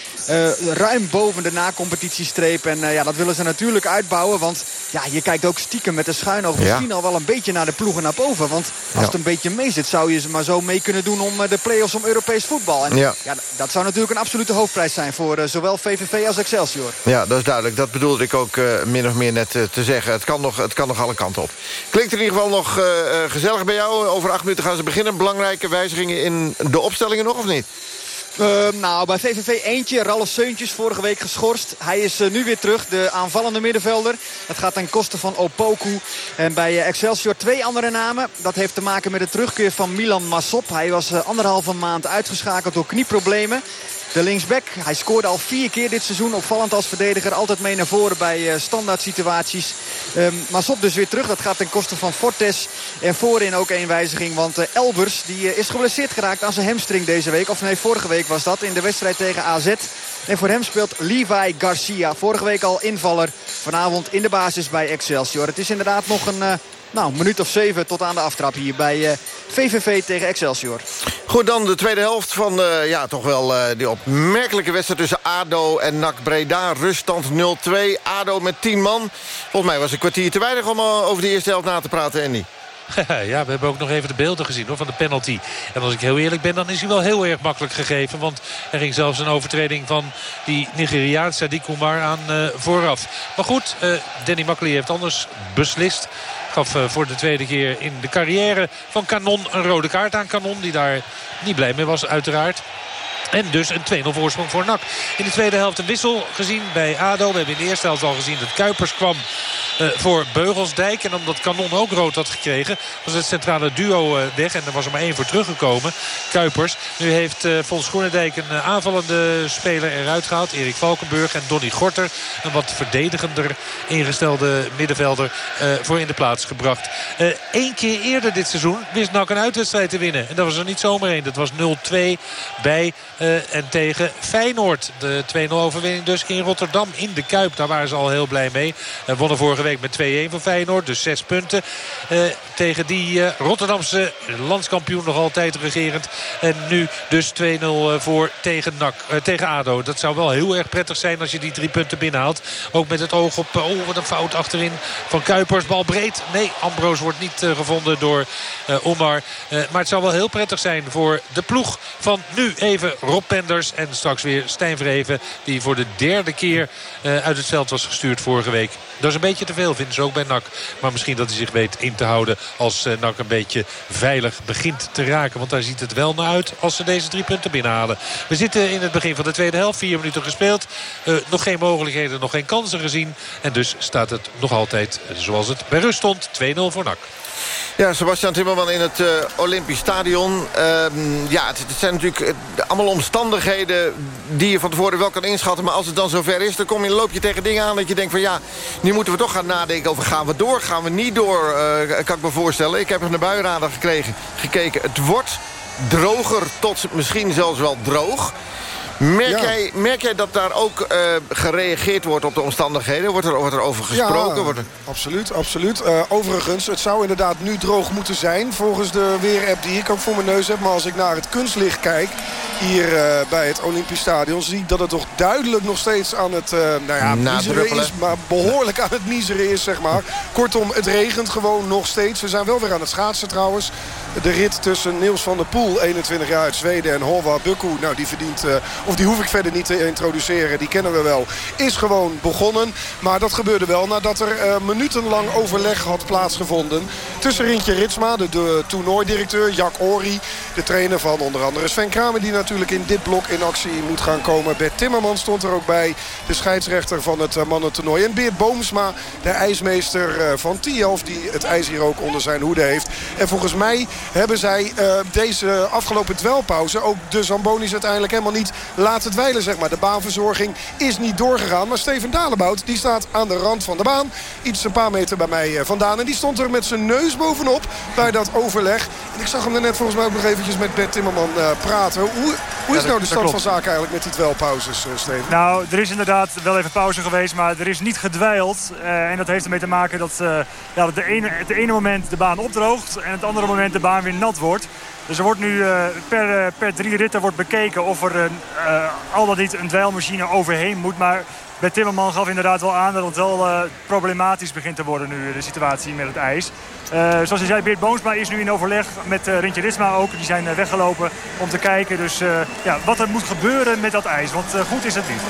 R: ruim boven de na-competitiestreep. En ja, dat willen ze natuurlijk uitbouwen. Want ja, je kijkt ook stiekem met de schuin over misschien al wel een beetje naar de ploegen naar boven. Want als het een beetje mee zit, zou je ze maar zo mee kunnen doen om de play-offs om Europees voetbal. En ja. ja. dat zou natuurlijk een absolute hoofdprijs zijn voor zowel VVV als Excelsior.
I: Ja, dat is duidelijk. Dat bedoelde ik ook min of meer net te zeggen. Het kan, nog, het kan nog alle kanten op. Klinkt in ieder geval nog gezellig bij jou. Over acht minuten gaan ze beginnen. Belangrijke wijzigingen in de nog, of niet?
R: Uh, nou, bij VVV eentje. Ralf Seuntjes, vorige week geschorst. Hij is uh, nu weer terug, de aanvallende middenvelder. Dat gaat ten koste van Opoku. En bij uh, Excelsior twee andere namen. Dat heeft te maken met de terugkeer van Milan Massop. Hij was anderhalve maand uitgeschakeld door knieproblemen. De linksback, hij scoorde al vier keer dit seizoen. Opvallend als verdediger, altijd mee naar voren bij uh, standaard situaties. Um, maar Sop dus weer terug, dat gaat ten koste van Fortes. En voorin ook een wijziging, want uh, Elbers die, uh, is geblesseerd geraakt aan zijn hamstring deze week. Of nee, vorige week was dat in de wedstrijd tegen AZ. En voor hem speelt Levi Garcia. Vorige week al invaller. Vanavond in de basis bij Excelsior. Het is inderdaad nog een nou, minuut of zeven tot aan de aftrap hier bij uh, VVV tegen Excelsior.
I: Goed, dan de tweede helft van uh, ja, toch wel uh, die opmerkelijke wedstrijd tussen ADO en NAC Breda. Ruststand 0-2. ADO met 10 man. Volgens mij was een kwartier te weinig om over de eerste helft na te praten, Andy.
J: ja, we hebben ook nog even de beelden gezien hoor, van de penalty. En als ik heel eerlijk ben, dan is hij wel heel erg makkelijk gegeven. Want er ging zelfs een overtreding van die Nigeriaan Sadiq Umar aan uh, vooraf. Maar goed, uh, Danny Makkely heeft anders beslist. Gaf uh, voor de tweede keer in de carrière van Canon een rode kaart aan Canon. Die daar niet blij mee was uiteraard. En dus een 2-0 voorsprong voor NAC. In de tweede helft een wissel gezien bij ADO. We hebben in de eerste helft al gezien dat Kuipers kwam uh, voor Beugelsdijk. En omdat Kanon ook rood had gekregen, was het centrale duo uh, weg. En er was er maar één voor teruggekomen. Kuipers. Nu heeft uh, Fons Groenendijk een aanvallende speler eruit gehaald. Erik Valkenburg en Donny Gorter. Een wat verdedigender ingestelde middenvelder voor in de plaats gebracht. Eén keer eerder dit seizoen wist NAC een uitwedstrijd te winnen. En dat was er niet zomaar één. Dat was 0-2 bij en tegen Feyenoord. De 2-0 overwinning dus in Rotterdam in de Kuip. Daar waren ze al heel blij mee. En wonnen vorige week met 2-1 van Feyenoord. Dus zes punten uh, tegen die uh, Rotterdamse landskampioen nog altijd regerend. En nu dus 2-0 voor tegen, NAC, tegen ADO. Dat zou wel heel erg prettig zijn als je die drie punten binnenhaalt. Ook met het oog op, oh wat een fout achterin van Kuipers. Bal breed. Nee, Ambroos wordt niet gevonden door Omar. maar het zou wel heel prettig zijn voor de ploeg van nu even Rob Penders. En straks weer Stijn Vreven. Die voor de derde keer uit het veld was gestuurd vorige week. Dat is een beetje te veel vinden ze ook bij NAC. Maar misschien dat hij zich weet in te houden als uh, NAC een beetje veilig begint te raken. Want daar ziet het wel naar uit als ze deze drie punten binnenhalen. We zitten in het begin van de tweede helft. Vier minuten gespeeld. Uh, nog geen mogelijkheden, nog geen kansen gezien. En dus staat het nog altijd zoals het bij rust stond. 2-0 voor NAC.
I: Ja, Sebastian Timmerman in het uh, Olympisch Stadion. Uh, ja, het, zijn natuurlijk uh, allemaal omstandigheden die je van tevoren wel kan inschatten. Maar als het dan zover is, dan kom je, loop je tegen dingen aan dat je denkt van... ja, nu moeten we toch gaan nadenken over gaan we door, gaan we niet door, eh, kan ik me voorstellen. Ik heb een buienradar gekregen, gekeken. Het wordt droger tot misschien zelfs wel droog. Merk, jij, merk jij dat daar ook uh, gereageerd wordt op de omstandigheden? Wordt er, wordt er over gesproken?
K: Ja,
I: wordt er...
K: absoluut. absoluut. Uh, overigens, het zou inderdaad nu droog moeten zijn... volgens de weerapp die ik ook voor mijn neus heb. Maar als ik naar het kunstlicht kijk... hier uh, bij het Olympisch Stadion... zie ik dat het toch duidelijk nog steeds aan het nou ja, miseren is. Maar behoorlijk aan het miseren is, zeg maar. Kortom, het regent gewoon nog steeds. We zijn wel weer aan het schaatsen trouwens. De rit tussen Niels van der Poel, 21 jaar uit Zweden... en Holwa Bukku, nou die verdient of die hoef ik verder niet te introduceren. Die kennen we wel. Is gewoon begonnen. Maar dat gebeurde wel nadat er uh, minutenlang overleg had plaatsgevonden. Tussen Rintje Ritsma, de, de toernooidirecteur. Jack Ori, de trainer van onder andere Sven Kramer. Die natuurlijk in dit blok in actie moet gaan komen. Bert Timmerman stond er ook bij. De scheidsrechter van het uh, mannentoernooi. En Beert Boomsma, de ijsmeester van Tielf. Die het ijs hier ook onder zijn hoede heeft. En volgens mij hebben zij deze afgelopen dwelpauze... ook de Zambonis uiteindelijk helemaal niet laat het wijlen, zeg maar. De baanverzorging is niet doorgegaan. Maar Steven Dalebout, die staat aan de rand van de baan. Iets een paar meter bij mij eh, vandaan. En die stond er met zijn neus bovenop bij dat overleg. En ik zag hem er net volgens mij ook nog eventjes met Bert Timmerman uh, praten. Hoe, hoe is nou de stand van zaken eigenlijk met die dwelpauzes, uh, Steven?
P: Nou, er is inderdaad wel even pauze geweest, maar er is niet gedwijld. Uh, en dat heeft ermee te maken dat uh, ja, het, ene, het ene moment de baan opdroogt... en het andere moment de baan weer nat wordt. Dus er wordt nu uh, per, per drie ritten wordt bekeken of er uh, al dat niet een dweilmachine overheen moet. Maar bij Timmerman gaf inderdaad wel aan dat het wel uh, problematisch begint te worden nu, de situatie met het ijs. Uh, zoals je zei, Beert Boomsma is nu in overleg met uh, Rintje Risma ook. Die zijn weggelopen om te kijken dus, ja, wat er moet gebeuren met dat ijs. Want goed is het niet.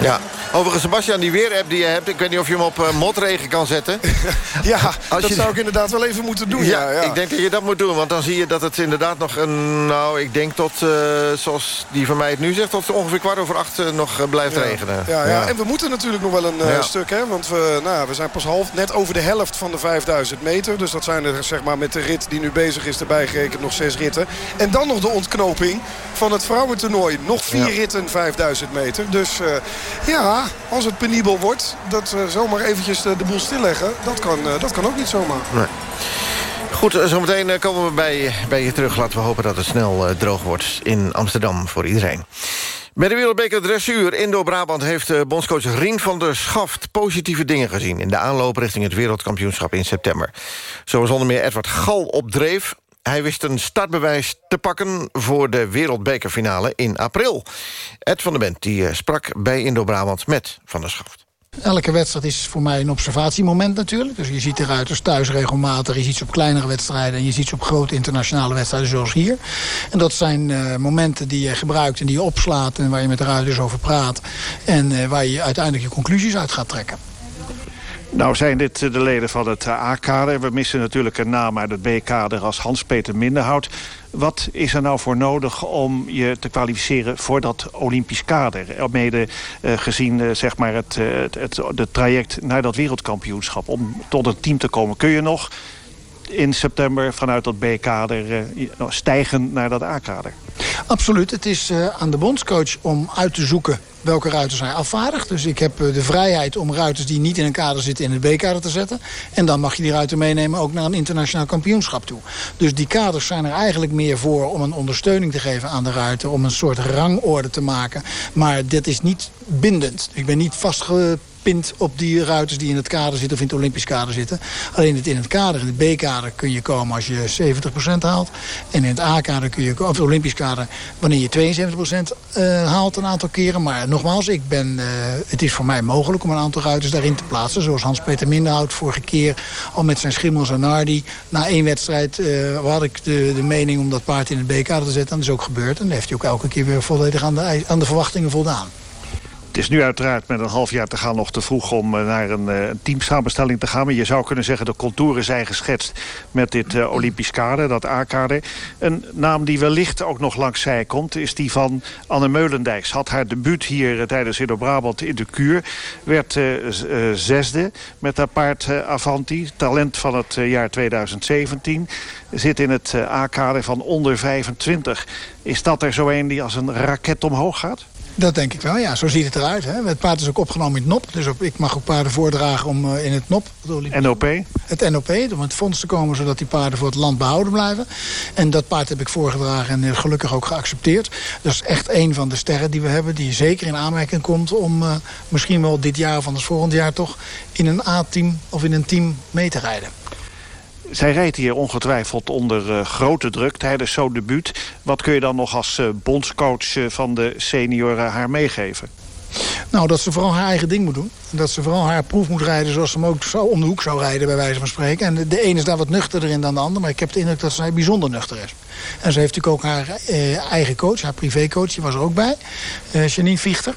I: Ja, overigens Sebastian, die weer-app die je hebt... ik weet niet of je hem op uh, motregen kan zetten.
K: ja, Als dat je... zou ik inderdaad wel even moeten doen.
I: Ja,
K: ja, ja,
I: ik denk dat je dat moet doen. Want dan zie je dat het inderdaad nog een... nou, ik denk tot, uh, zoals die van mij het nu zegt... tot ongeveer kwart over acht uh, nog blijft
K: ja.
I: regenen.
K: Ja, ja, en we moeten natuurlijk nog wel een stuk, hè. Want we, nou, we zijn pas half, net over de helft van de 5000 meter. Dus dat zijn er, zeg maar, met de rit die nu bezig is... erbij gerekend nog zes ritten. En dan nog de ontknoping van het vrouwentoernooi. Nog vier ritten 5000 meter. Dus... Ja, als het penibel wordt, dat uh, zomaar eventjes de, de, boel stilleggen, dat kan, uh, dat kan ook niet zomaar.
I: Nee. Goed, zometeen komen we bij, bij je terug. Laten we hopen dat het snel droog wordt in Amsterdam voor iedereen. Bij de Wereldbeker Dressuur Indo-Brabant heeft bondscoach Rien van der Schaft positieve dingen gezien... in de aanloop richting het wereldkampioenschap in september. Zoals onder meer Edward Gal opdreef... Hij wist een startbewijs te pakken voor de wereldbekerfinale in april. Ed van der Bent die sprak bij Indo-Brabant met Van der Schaft.
S: Elke wedstrijd is voor mij een observatiemoment natuurlijk. Dus je ziet de ruiters thuis regelmatig. Je ziet ze op kleinere wedstrijden en je ziet ze op grote internationale wedstrijden zoals hier. En dat zijn uh, momenten die je gebruikt en die je opslaat... en waar je met de ruiters over praat. En uh, waar je uiteindelijk je conclusies uit gaat trekken.
T: Nou zijn dit de leden van het A-kader. We missen natuurlijk een naam uit het B-kader als Hans-Peter Minderhout. Wat is er nou voor nodig om je te kwalificeren voor dat Olympisch kader? Mede uh, gezien uh, zeg maar het, het, het, het traject naar dat wereldkampioenschap. Om tot een team te komen kun je nog in september vanuit dat B-kader stijgen naar dat A-kader.
S: Absoluut. Het is aan de bondscoach om uit te zoeken welke ruiters hij afvaardigt. Dus ik heb de vrijheid om ruiters die niet in een kader zitten in het B-kader te zetten. En dan mag je die ruiter meenemen ook naar een internationaal kampioenschap toe. Dus die kaders zijn er eigenlijk meer voor om een ondersteuning te geven aan de ruiter. Om een soort rangorde te maken. Maar dit is niet bindend. Ik ben niet vastge op die ruiters die in het kader zitten of in het Olympisch kader zitten. Alleen het in het kader, in het B-kader kun je komen als je 70% haalt. En in het A-kader kun je, of het Olympisch kader, wanneer je 72% uh, haalt een aantal keren. Maar nogmaals, ik ben, uh, het is voor mij mogelijk om een aantal ruiters daarin te plaatsen. Zoals Hans-Peter Minderhout vorige keer al met zijn schimmels en Nardi. Na één wedstrijd uh, had ik de, de mening om dat paard in het B-kader te zetten. Dat is ook gebeurd. En dan heeft hij ook elke keer weer volledig aan de, aan de verwachtingen voldaan.
T: Het is nu uiteraard met een half jaar te gaan nog te vroeg om eh, naar een, uh, een teamsamenstelling te gaan. Maar je zou kunnen zeggen de contouren zijn geschetst met dit uh, Olympisch kader, dat A-kader. Een naam die wellicht ook nog langs zij komt is die van Anne Meulendijks. Had haar debuut hier tijdens Indo Brabant in de Kuur. Werd zesde met haar paard Avanti. Talent van het jaar 2017. Zit in het A-kader van onder 25. Is dat er zo een die als een raket omhoog gaat?
S: Dat denk ik wel, ja. Zo ziet het eruit. Hè. Het paard is ook opgenomen in het NOP. Dus ik mag ook paarden voordragen om uh, in het NOP...
T: NOP?
S: Het NOP, om het fonds te komen... zodat die paarden voor het land behouden blijven. En dat paard heb ik voorgedragen en gelukkig ook geaccepteerd. Dat is echt een van de sterren die we hebben... die zeker in aanmerking komt om uh, misschien wel dit jaar of anders volgend jaar toch... in een A-team of in een team mee te rijden.
T: Zij rijdt hier ongetwijfeld onder uh, grote druk tijdens zo'n debuut. Wat kun je dan nog als uh, bondscoach uh, van de senioren haar meegeven?
S: Nou, dat ze vooral haar eigen ding moet doen. Dat ze vooral haar proef moet rijden zoals ze hem ook zo om de hoek zou rijden, bij wijze van spreken. En de, een is daar wat nuchterder in dan de ander, maar ik heb de indruk dat zij bijzonder nuchter is. En ze heeft natuurlijk ook haar eh, eigen coach, haar privécoach, die was er ook bij. Uh, Janine Viechter.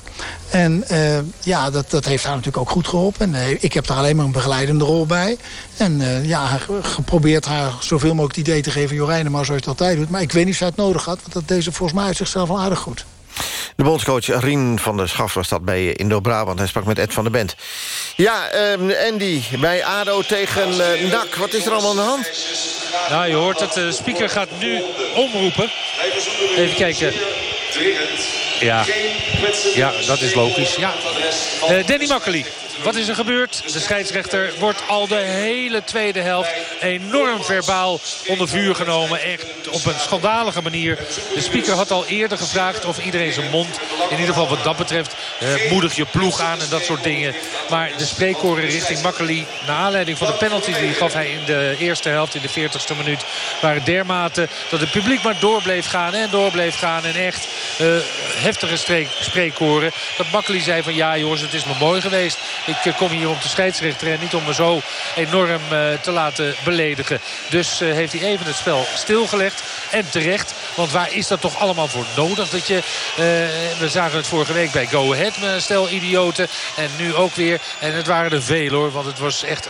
S: En uh, ja, dat, dat heeft haar natuurlijk ook goed geholpen. En ik heb daar alleen maar een begeleidende rol bij. En ja, geprobeerd haar zoveel mogelijk het idee te geven... Jorijn, maar zoals je het altijd doet. Maar ik weet niet of zij het nodig had, want dat deze volgens mij uit zichzelf al aardig goed.
I: De bondscoach Rien van der Schaf was dat bij Indo-Brabant. Hij sprak met Ed van der Bent. Ja, uh, Andy, bij ADO tegen uh, NAC. Wat is er allemaal aan de hand?
J: Nou, je hoort het. De speaker gaat nu omroepen. Even kijken. Ja, ja dat is logisch. Ja. Uh, Danny Makkely wat is er gebeurd? De scheidsrechter wordt al de hele tweede helft enorm verbaal onder vuur genomen. Echt op een schandalige manier. De speaker had al eerder gevraagd of iedereen zijn mond, in ieder geval wat dat betreft, eh, moedig je ploeg aan en dat soort dingen. Maar de spreekkoren richting Makkeli, naar aanleiding van de penalty die gaf hij in de eerste helft, in de 40ste minuut, waren dermate dat het publiek maar door bleef gaan en door bleef gaan. En echt uh, heftige spreekkoren. Dat Makkeli zei van ja jongens, het is me mooi geweest. Ik eh, kom hier om te scheidsrechter en niet om me zo enorm uh, te laten beledigen. Dus uh, heeft hij even het spel stilgelegd. En terecht, want waar is dat toch allemaal voor nodig? Dat je, we zagen het vorige week bij Go Ahead stel idioten. En nu ook weer. En het waren er veel hoor. Want het was echt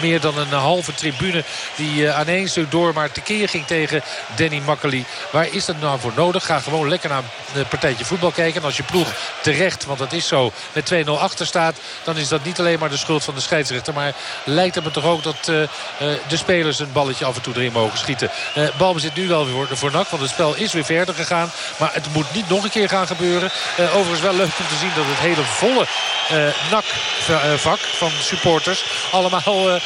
J: meer dan een halve tribune die aan één stuk door maar tekeer ging tegen Danny Makkely. Waar is dat nou voor nodig? Ga gewoon lekker naar een partijtje voetbal kijken. En als je ploeg terecht, want dat is zo, met 2-0 achter staat... dan is dat niet alleen maar de schuld van de scheidsrechter. Maar lijkt het me toch ook dat uh, uh, de spelers een balletje af en toe erin mogen schieten. Uh, balbezit nu wel weer voor NAC. Want het spel is weer verder gegaan. Maar het moet niet nog een keer gaan gebeuren. overigens wel leuk om te zien dat het hele volle NAC-vak van supporters... allemaal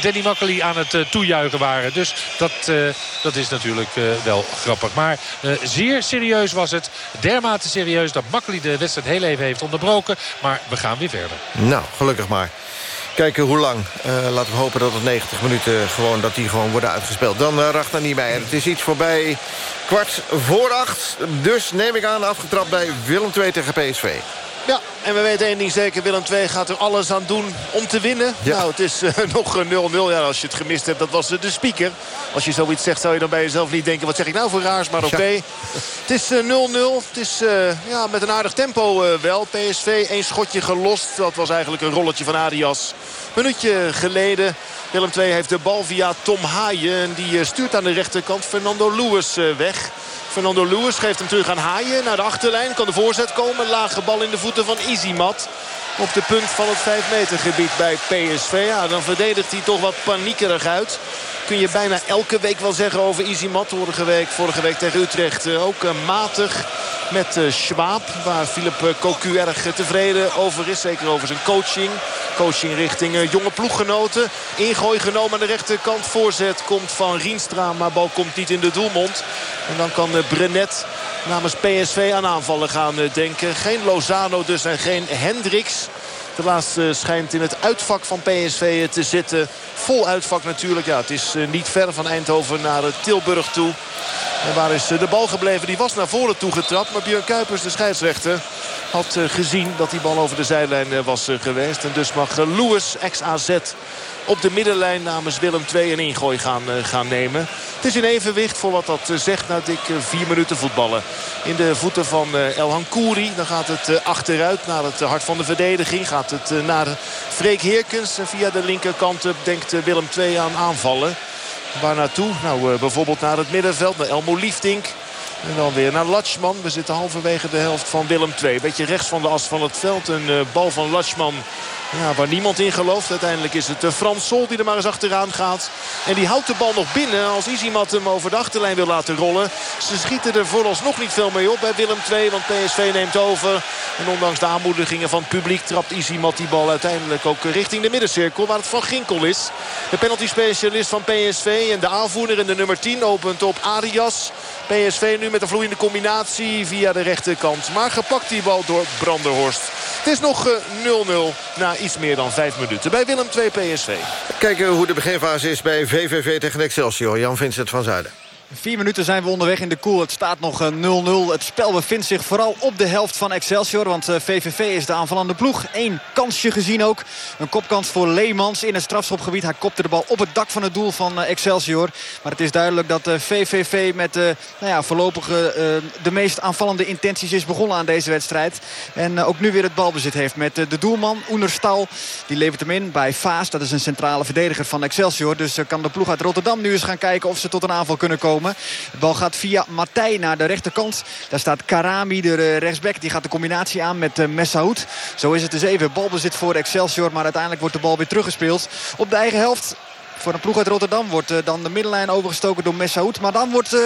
J: Danny Makkely aan het toejuichen waren. Dus dat, dat is natuurlijk wel grappig. Maar zeer serieus was het. Dermate serieus dat Makkely de wedstrijd heel even heeft onderbroken. Maar we gaan weer verder.
I: Nou, gelukkig maar. Kijken hoe lang. Uh, laten we hopen dat het 90 minuten gewoon, dat die gewoon worden uitgespeeld. Dan uh, Rachna niet bij. Het is iets voorbij kwart voor acht. Dus neem ik aan afgetrapt bij Willem II tegen PSV.
O: Ja, en we weten één ding zeker. Willem II gaat er alles aan doen om te winnen. Ja. Nou, het is uh, nog 0-0. Ja, als je het gemist hebt, dat was de speaker. Als je zoiets zegt, zou je dan bij jezelf niet denken... wat zeg ik nou voor raars, maar oké. Okay. Ja. Het is 0-0. Uh, het is uh, ja, met een aardig tempo wel. PSV, één schotje gelost. Dat was eigenlijk een rolletje van Adias. Minuutje geleden. Willem II heeft de bal via Tom Haaien. En die stuurt aan de rechterkant Fernando Lewis weg. Fernando Lewis geeft hem terug aan Haaien naar de achterlijn. Kan de voorzet komen. Lage bal in de voeten van Izimat. Op de punt van het 5 meter gebied bij PSV. Ja, dan verdedigt hij toch wat paniekerig uit kun je bijna elke week wel zeggen over Izimat. Vorige week, vorige week tegen Utrecht uh, ook uh, matig met uh, Schwab. Waar Philip Cocu erg tevreden over is. Zeker over zijn coaching. Coaching richting jonge ploeggenoten. Ingooi genomen aan de rechterkant. Voorzet komt van Rienstra. Maar bal komt niet in de doelmond. En dan kan Brenet namens PSV aan aanvallen gaan denken. Geen Lozano dus en geen Hendricks. De laatste schijnt in het uitvak van PSV te zitten. Vol uitvak natuurlijk. Ja, het is niet ver van Eindhoven naar Tilburg toe. En waar is de bal gebleven? Die was naar voren toe getrapt. Maar Björn Kuipers, de scheidsrechter, had gezien dat die bal over de zijlijn was geweest. En dus mag Lewis, ex-AZ, op de middenlijn namens Willem II een ingooi gaan, gaan nemen. Het is in evenwicht voor wat dat zegt na dik vier minuten voetballen. In de voeten van El Hankouri. Dan gaat het achteruit naar het hart van de verdediging. Gaat het naar Freek Heerkens. En via de linkerkant denkt Willem II aan aanvallen. Waar naartoe? Nou, bijvoorbeeld naar het middenveld. Naar Elmo Liefdink. En dan weer naar Latschman. We zitten halverwege de helft van Willem II. Beetje rechts van de as van het veld. Een bal van Latschman ja, waar niemand in gelooft. Uiteindelijk is het Frans Sol die er maar eens achteraan gaat. En die houdt de bal nog binnen als Izimat hem over de achterlijn wil laten rollen. Ze schieten er vooralsnog niet veel mee op bij Willem II. Want PSV neemt over. En ondanks de aanmoedigingen van het publiek trapt Izimat die bal uiteindelijk ook richting de middencirkel. Waar het Van Ginkel is. De penalty specialist van PSV. En de aanvoerder in de nummer 10 opent op Arias. PSV nu met een vloeiende combinatie via de rechterkant. Maar gepakt die bal door Branderhorst. Het is nog 0-0 na iets meer dan 5 minuten bij Willem 2 PSV.
I: Kijken hoe de beginfase is bij VVV tegen Excelsior. Jan Vincent van Zuiden.
R: Vier minuten zijn we onderweg in de koel. Het staat nog 0-0. Het spel bevindt zich vooral op de helft van Excelsior. Want VVV is de aanvallende ploeg. Eén kansje gezien ook. Een kopkans voor Leemans in het strafschopgebied. Hij kopte de bal op het dak van het doel van Excelsior. Maar het is duidelijk dat VVV met nou ja, voorlopig de meest aanvallende intenties is begonnen aan deze wedstrijd. En ook nu weer het balbezit heeft met de doelman Oenerstal. Die levert hem in bij Vaas. Dat is een centrale verdediger van Excelsior. Dus kan de ploeg uit Rotterdam nu eens gaan kijken of ze tot een aanval kunnen komen. De bal gaat via Matthij naar de rechterkant. Daar staat Karami, de rechtsback. Die gaat de combinatie aan met uh, Messaoud. Zo is het dus even balbezit voor Excelsior. Maar uiteindelijk wordt de bal weer teruggespeeld. Op de eigen helft voor een ploeg uit Rotterdam wordt uh, dan de middenlijn overgestoken door Messaoud. Maar dan wordt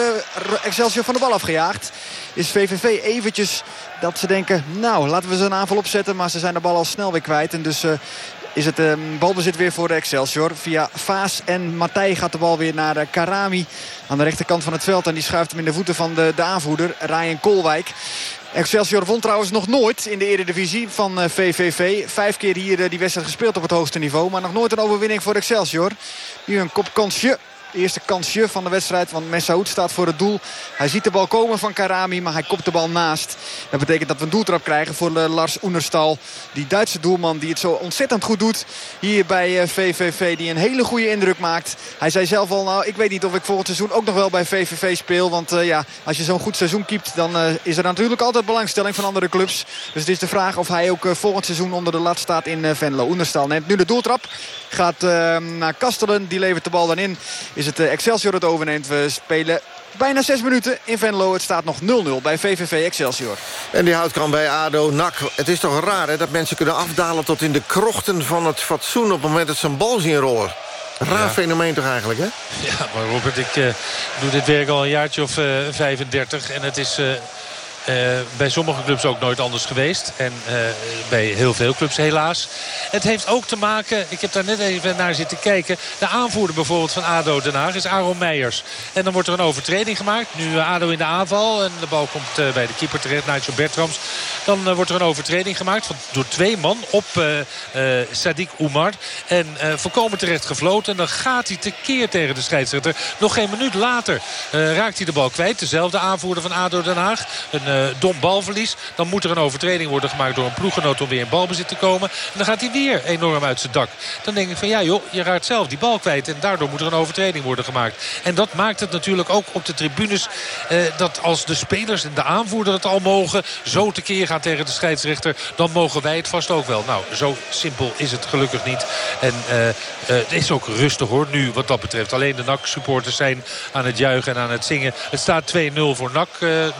R: Excelsior van de bal afgejaagd. Is VVV eventjes dat ze denken, nou laten we ze een aanval opzetten. Maar ze zijn de bal al snel weer kwijt. En dus is het um, balbezit weer voor Excelsior. Via Vaas en Matthij gaat de bal weer naar uh, Karami aan de rechterkant van het veld. En die schuift hem in de voeten van de, de aanvoerder, Ryan Kolwijk. Excelsior won trouwens nog nooit in de Eredivisie van VVV. Vijf keer hier uh, die wedstrijd gespeeld op het hoogste niveau. Maar nog nooit een overwinning voor Excelsior. Nu een kopkansje Eerste kansje van de wedstrijd, want Messaoud staat voor het doel. Hij ziet de bal komen van Karami, maar hij kopt de bal naast. Dat betekent dat we een doeltrap krijgen voor Lars Oenerstal. Die Duitse doelman die het zo ontzettend goed doet hier bij VVV. Die een hele goede indruk maakt. Hij zei zelf al, nou ik weet niet of ik volgend seizoen ook nog wel bij VVV speel. Want uh, ja, als je zo'n goed seizoen keept, dan is er natuurlijk altijd belangstelling van andere clubs. Dus het is de vraag of hij ook volgend seizoen onder de lat staat in Venlo. Oenerstal neemt nu de doeltrap. Gaat naar Kastelen, die levert de bal dan in. Is het Excelsior het overneemt. We spelen bijna zes minuten in Venlo. Het staat nog 0-0 bij VVV Excelsior.
I: En die houdt kan bij ADO NAC. Het is toch raar hè, dat mensen kunnen afdalen tot in de krochten van het fatsoen... op het moment dat ze een bal zien rollen. Raar ja. fenomeen toch eigenlijk, hè?
J: Ja, maar Robert, ik uh, doe dit werk al een jaartje of uh, 35. En het is... Uh... Uh, bij sommige clubs ook nooit anders geweest. En uh, bij heel veel clubs helaas. Het heeft ook te maken, ik heb daar net even naar zitten kijken. De aanvoerder bijvoorbeeld van ADO Den Haag is Aaron Meijers. En dan wordt er een overtreding gemaakt. Nu uh, ADO in de aanval en de bal komt bij de keeper terecht, Nigel Bertrams. Dan wordt er een overtreding gemaakt van, door twee man op Sadiq Oumar. En volkomen terecht gefloten. En dan gaat hij tekeer tegen de scheidsrechter. Nog geen minuut later raakt hij de bal kwijt. Dezelfde aanvoerder van ADO Den Haag. Een dom balverlies. Dan moet er een overtreding worden gemaakt door een ploeggenoot om weer in balbezit te komen. En dan gaat hij weer enorm uit zijn dak. Dan denk ik van ja joh, je raakt zelf die bal kwijt. En daardoor moet er een overtreding worden gemaakt. En dat maakt het natuurlijk ook op de tribunes. Uh, dat als de spelers en de aanvoerder het al mogen. Zo tekeer gaan tegen de scheidsrechter. Dan mogen wij het vast ook wel. Nou, zo simpel is het gelukkig niet. En uh, het is ook rustig hoor, nu wat dat betreft. Alleen de NAC-supporters zijn aan het juichen en aan het zingen. Het staat 2-0 voor NAC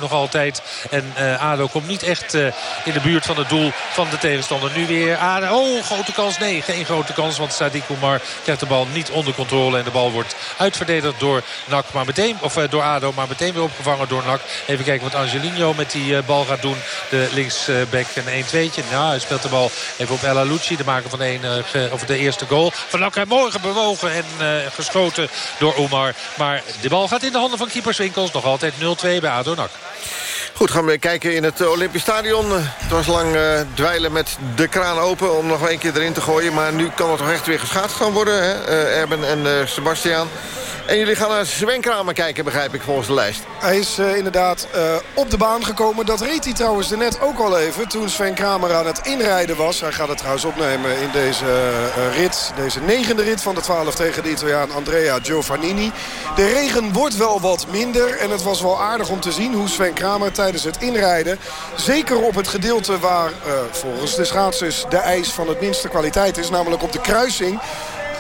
J: nog altijd. En uh, ADO komt niet echt uh, in de buurt van het doel van de tegenstander. Nu weer ADO. Oh, grote kans. Nee, geen grote kans. Want Sadiq Oumar krijgt de bal niet onder controle. En de bal wordt uitverdedigd door NAC. Maar meteen, of uh, door ADO. Maar meteen weer opgevangen door NAC. Even kijken wat Angelino met die bal gaat doen. De linksback een 1-2'tje. Nou, hij speelt de bal even op El Alouci. De maker van de, of de eerste goal. Van NAC hij morgen bewogen en geschoten door Oumar. Maar de bal gaat in de handen van keeper Swinkels. Nog altijd 0-2 bij ADO NAC.
I: Goed, gaan we kijken in het Olympisch Stadion. Het was lang uh, dweilen met de kraan open om nog een keer erin te gooien. Maar nu kan het toch echt weer geschaatst gaan worden, hè? Uh, Erben en uh, Sebastiaan. En jullie gaan naar Sven Kramer kijken, begrijp ik, volgens de lijst.
K: Hij is inderdaad op de baan gekomen. Dat reed hij trouwens net ook al even toen Sven Kramer aan het inrijden was. Hij gaat het trouwens opnemen in deze rit. Deze negende rit van de 12 tegen de Italiaan Andrea Giovannini. De regen wordt wel wat minder. En het was wel aardig om te zien hoe Sven Kramer tijdens het inrijden... zeker op het gedeelte waar volgens de schaatsers de ijs van het minste kwaliteit is... namelijk op de kruising.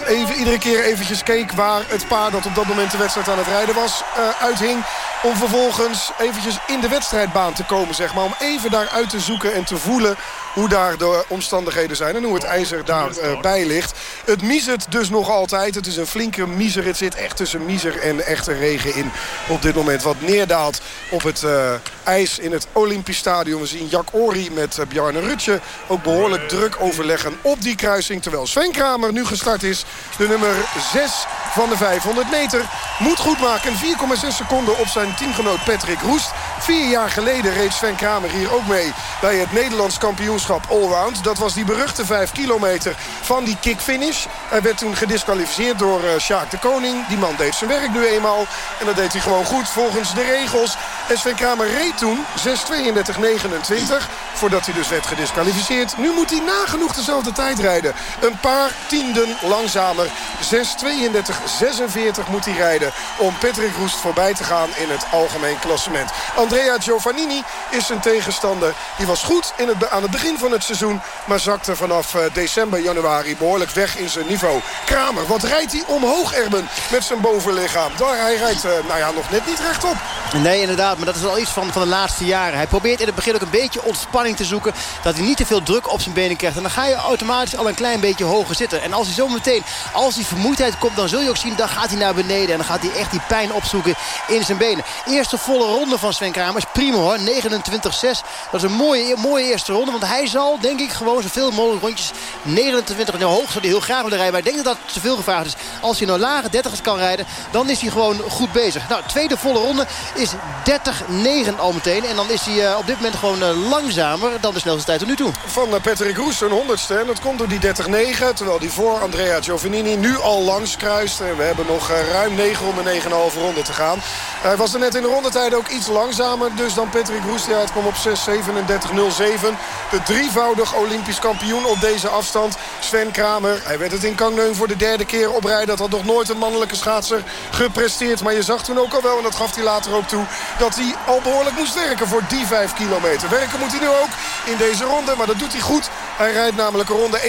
K: Even, iedere keer eventjes keek waar het paar dat op dat moment de wedstrijd aan het rijden was uh, uithing. Om vervolgens eventjes in de wedstrijdbaan te komen, zeg maar. Om even daar uit te zoeken en te voelen hoe daar de omstandigheden zijn. En hoe het ijzer daarbij uh, ligt. Het miezert dus nog altijd. Het is een flinke miezer. Het zit echt tussen miezer en echte regen in. Op dit moment wat neerdaalt op het uh, ijs in het Olympisch Stadion. We zien Jack Ori met uh, Bjarne Rutje ook behoorlijk druk overleggen op die kruising. Terwijl Sven Kramer nu gestart is. De nummer 6 van de 500 meter. Moet goed maken. 4,6 seconden op zijn teamgenoot Patrick Roest. Vier jaar geleden reed Sven Kramer hier ook mee bij het Nederlands kampioenschap Allround. Dat was die beruchte 5 kilometer van die kickfinish. Hij werd toen gedisqualificeerd door uh, Sjaak de Koning. Die man deed zijn werk nu eenmaal. En dat deed hij gewoon goed volgens de regels. En Sven Kramer reed toen 6.32.29. Voordat hij dus werd gedisqualificeerd. Nu moet hij nagenoeg dezelfde tijd rijden. Een paar tienden langzamer. 6.32.46 moet hij rijden om Patrick Roest voorbij te gaan in het algemeen klassement. Andrea Giovannini is zijn tegenstander. Die was goed in het, aan het begin van het seizoen. Maar zakte vanaf uh, december, januari behoorlijk weg in zijn niveau. Kramer, wat rijdt hij omhoog, Erben, met zijn bovenlichaam? Daar, hij rijdt uh, nou ja, nog net niet rechtop.
M: Nee, inderdaad. Maar dat is al iets van, van de laatste jaren. Hij probeert in het begin ook een beetje ontspanning te zoeken. Dat hij niet te veel druk op zijn benen krijgt. En dan ga je automatisch al een klein beetje hoger zitten. En als hij zo meteen, als die vermoeidheid komt, dan zul je ook zien... dan gaat hij naar beneden en dan gaat hij echt die pijn opzoeken in zijn benen. Eerste volle ronde van Sven Kramer is prima hoor. 29-6. Dat is een mooie, mooie eerste ronde. Want hij zal, denk ik, gewoon zoveel mogelijk rondjes 29 nou, hoog zou hij heel graag willen rijden. Maar ik denk dat dat te veel gevraagd is. Als hij nou lage 30's kan rijden, dan is hij gewoon goed bezig. Nou, tweede volle ronde is 30-9 al meteen. En dan is hij uh, op dit moment gewoon uh, langzamer dan de snelste tijd tot nu toe.
K: Van uh, Patrick Roes een honderdste. En dat komt door die 30-9. Terwijl die voor Andrea Giovannini nu al langs kruist. En we hebben nog ruim 9 ronde, 9,5 ronde te gaan. Hij was net in de rondetijd ook iets langzamer. Dus dan Patrick Roes. Ja, het kwam op 6.37.07. De drievoudig Olympisch kampioen op deze afstand. Sven Kramer. Hij werd het in Kangneun voor de derde keer op rij. Dat had nog nooit een mannelijke schaatser gepresteerd. Maar je zag toen ook al wel, en dat gaf hij later ook toe... dat hij al behoorlijk moest werken voor die 5 kilometer. Werken moet hij nu ook in deze ronde, maar dat doet hij goed. Hij rijdt namelijk ronde 31-0.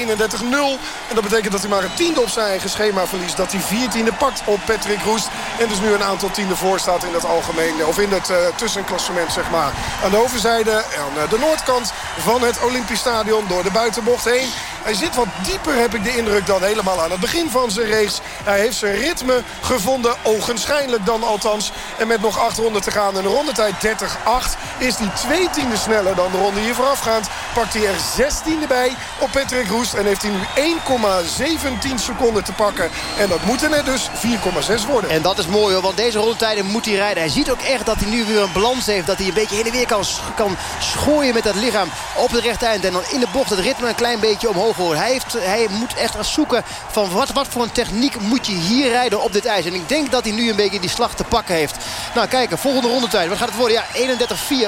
K: En dat betekent dat hij maar een tiende op zijn eigen schema verliest. Dat hij vier tiende pakt op Patrick Roest. En dus nu een aantal tienden voor staat in het algemeen. Of in het uh, tussenklassement, zeg maar. Aan de overzijde, aan de noordkant van het Olympisch Stadion. Door de buitenbocht heen. Hij zit wat dieper, heb ik de indruk, dan helemaal aan het begin van zijn race. Hij heeft zijn ritme gevonden, ogenschijnlijk dan althans. En met nog acht ronden te gaan en een rondetijd 30-8... is hij twee tienden sneller dan de ronde hier voorafgaand. Pakt hij er zestiende bij op Patrick Roest. En heeft hij nu 1,17 seconden te pakken. En dat moet er dus 4,6 worden.
M: En dat is mooi hoor, want deze rondetijden moet hij rijden. Hij ziet ook echt dat hij nu weer een balans heeft. Dat hij een beetje heen en weer kan, schooien met dat lichaam op het rechte eind. En dan in de bocht het ritme een klein beetje omhoog horen. Hij, heeft, hij moet echt zoeken van wat, wat voor een techniek moet je hier rijden op dit ijs. En ik denk dat hij nu een beetje die slag te pakken heeft. Nou kijken, volgende rondetijd. Wat gaat het worden? Ja,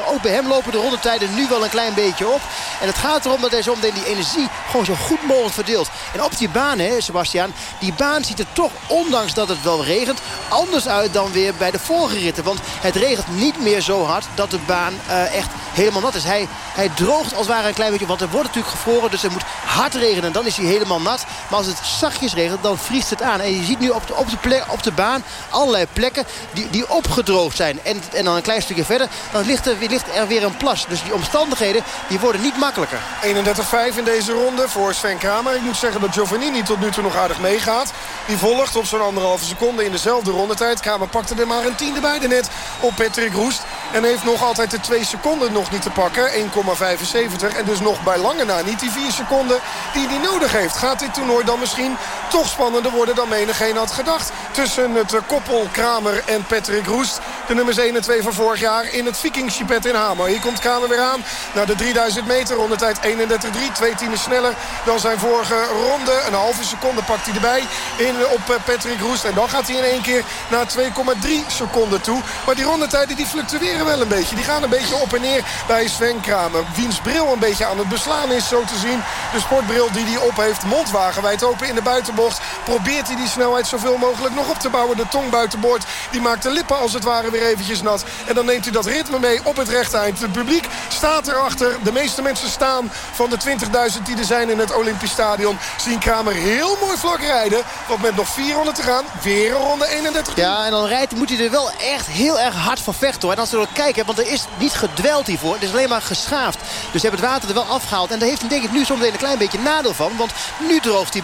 M: 31-4. Ook bij hem lopen de rondetijden nu wel een klein beetje op. En het gaat erom dat zo meteen die energie gewoon zo goed mogelijk verdeelt. En op die baan, hè, Sebastian, die baan ziet er toch, ondanks dat het wel regent, anders uit dan weer bij de vorige ritten. Want het regent niet meer zo hard dat de baan uh, echt helemaal nat is. Hij, hij droogt als het ware een klein beetje, want er wordt natuurlijk gevroren. Dus er moet hard regenen, dan is hij helemaal nat. Maar als het zachtjes regent, dan vriest het aan. En je ziet nu op de, op de, op de baan allerlei plekken die, die opgedroogd zijn. En, en dan een klein stukje verder, dan ligt er, ligt er weer een plas. Dus die omstandigheden die worden niet makkelijker.
K: 31-5 in deze ronde voor Sven Kramer. Ik moet zeggen dat Giovannini tot nu toe nog aardig meegaat. Die volgt op zo'n anderhalve seconde in dezelfde rondetijd. Kramer pakte er maar een tiende bij de net op Patrick Roest. En heeft nog altijd de twee seconden nog niet te pakken. 1,75. En dus nog bij lange na niet die vier seconden die hij nodig heeft. Gaat dit toernooi dan misschien toch spannender worden dan menigeen had gedacht. Tussen het koppel Kramer en Patrick Roest. De nummers 1 en 2 van vorig jaar in het Viking Chipet in Hamer. Hier komt Kramer weer aan naar de 3000 meter. Rondetijd 31-3. Twee tienen sneller dan zijn vorige ronde. Een halve seconde pakt hij erbij in, op eh, Patrick Roest. En dan gaat hij in één keer naar 2,3 seconden toe. Maar die rondetijden die fluctueren wel een beetje. Die gaan een beetje op en neer bij Sven Kramer. Wiens bril een beetje aan het beslaan is, zo te zien. De sportbril die hij op heeft, mondwagen wijd open in de buitenbocht. Probeert hij die snelheid zoveel mogelijk nog op te bouwen. De tong buitenboord, die maakt de lippen als het ware weer eventjes nat. En dan neemt hij dat ritme mee op het rechte eind. Het publiek staat erachter. De meeste mensen staan van de 20.000 die er zijn in het Olympisch Stadion. Zien Kramer heel mooi vlak rijden. Want met nog 400 te gaan, weer een ronde 31.
M: Ja, en dan rijdt, moet hij er wel echt heel erg hard voor vechten. Hoor. En als we er kijken, want er is niet gedweld hiervoor. Het is alleen maar geschaafd. Dus ze hebben het water er wel afgehaald. En daar heeft hij denk ik nu soms een klein beetje nadeel van. Want nu droogt hij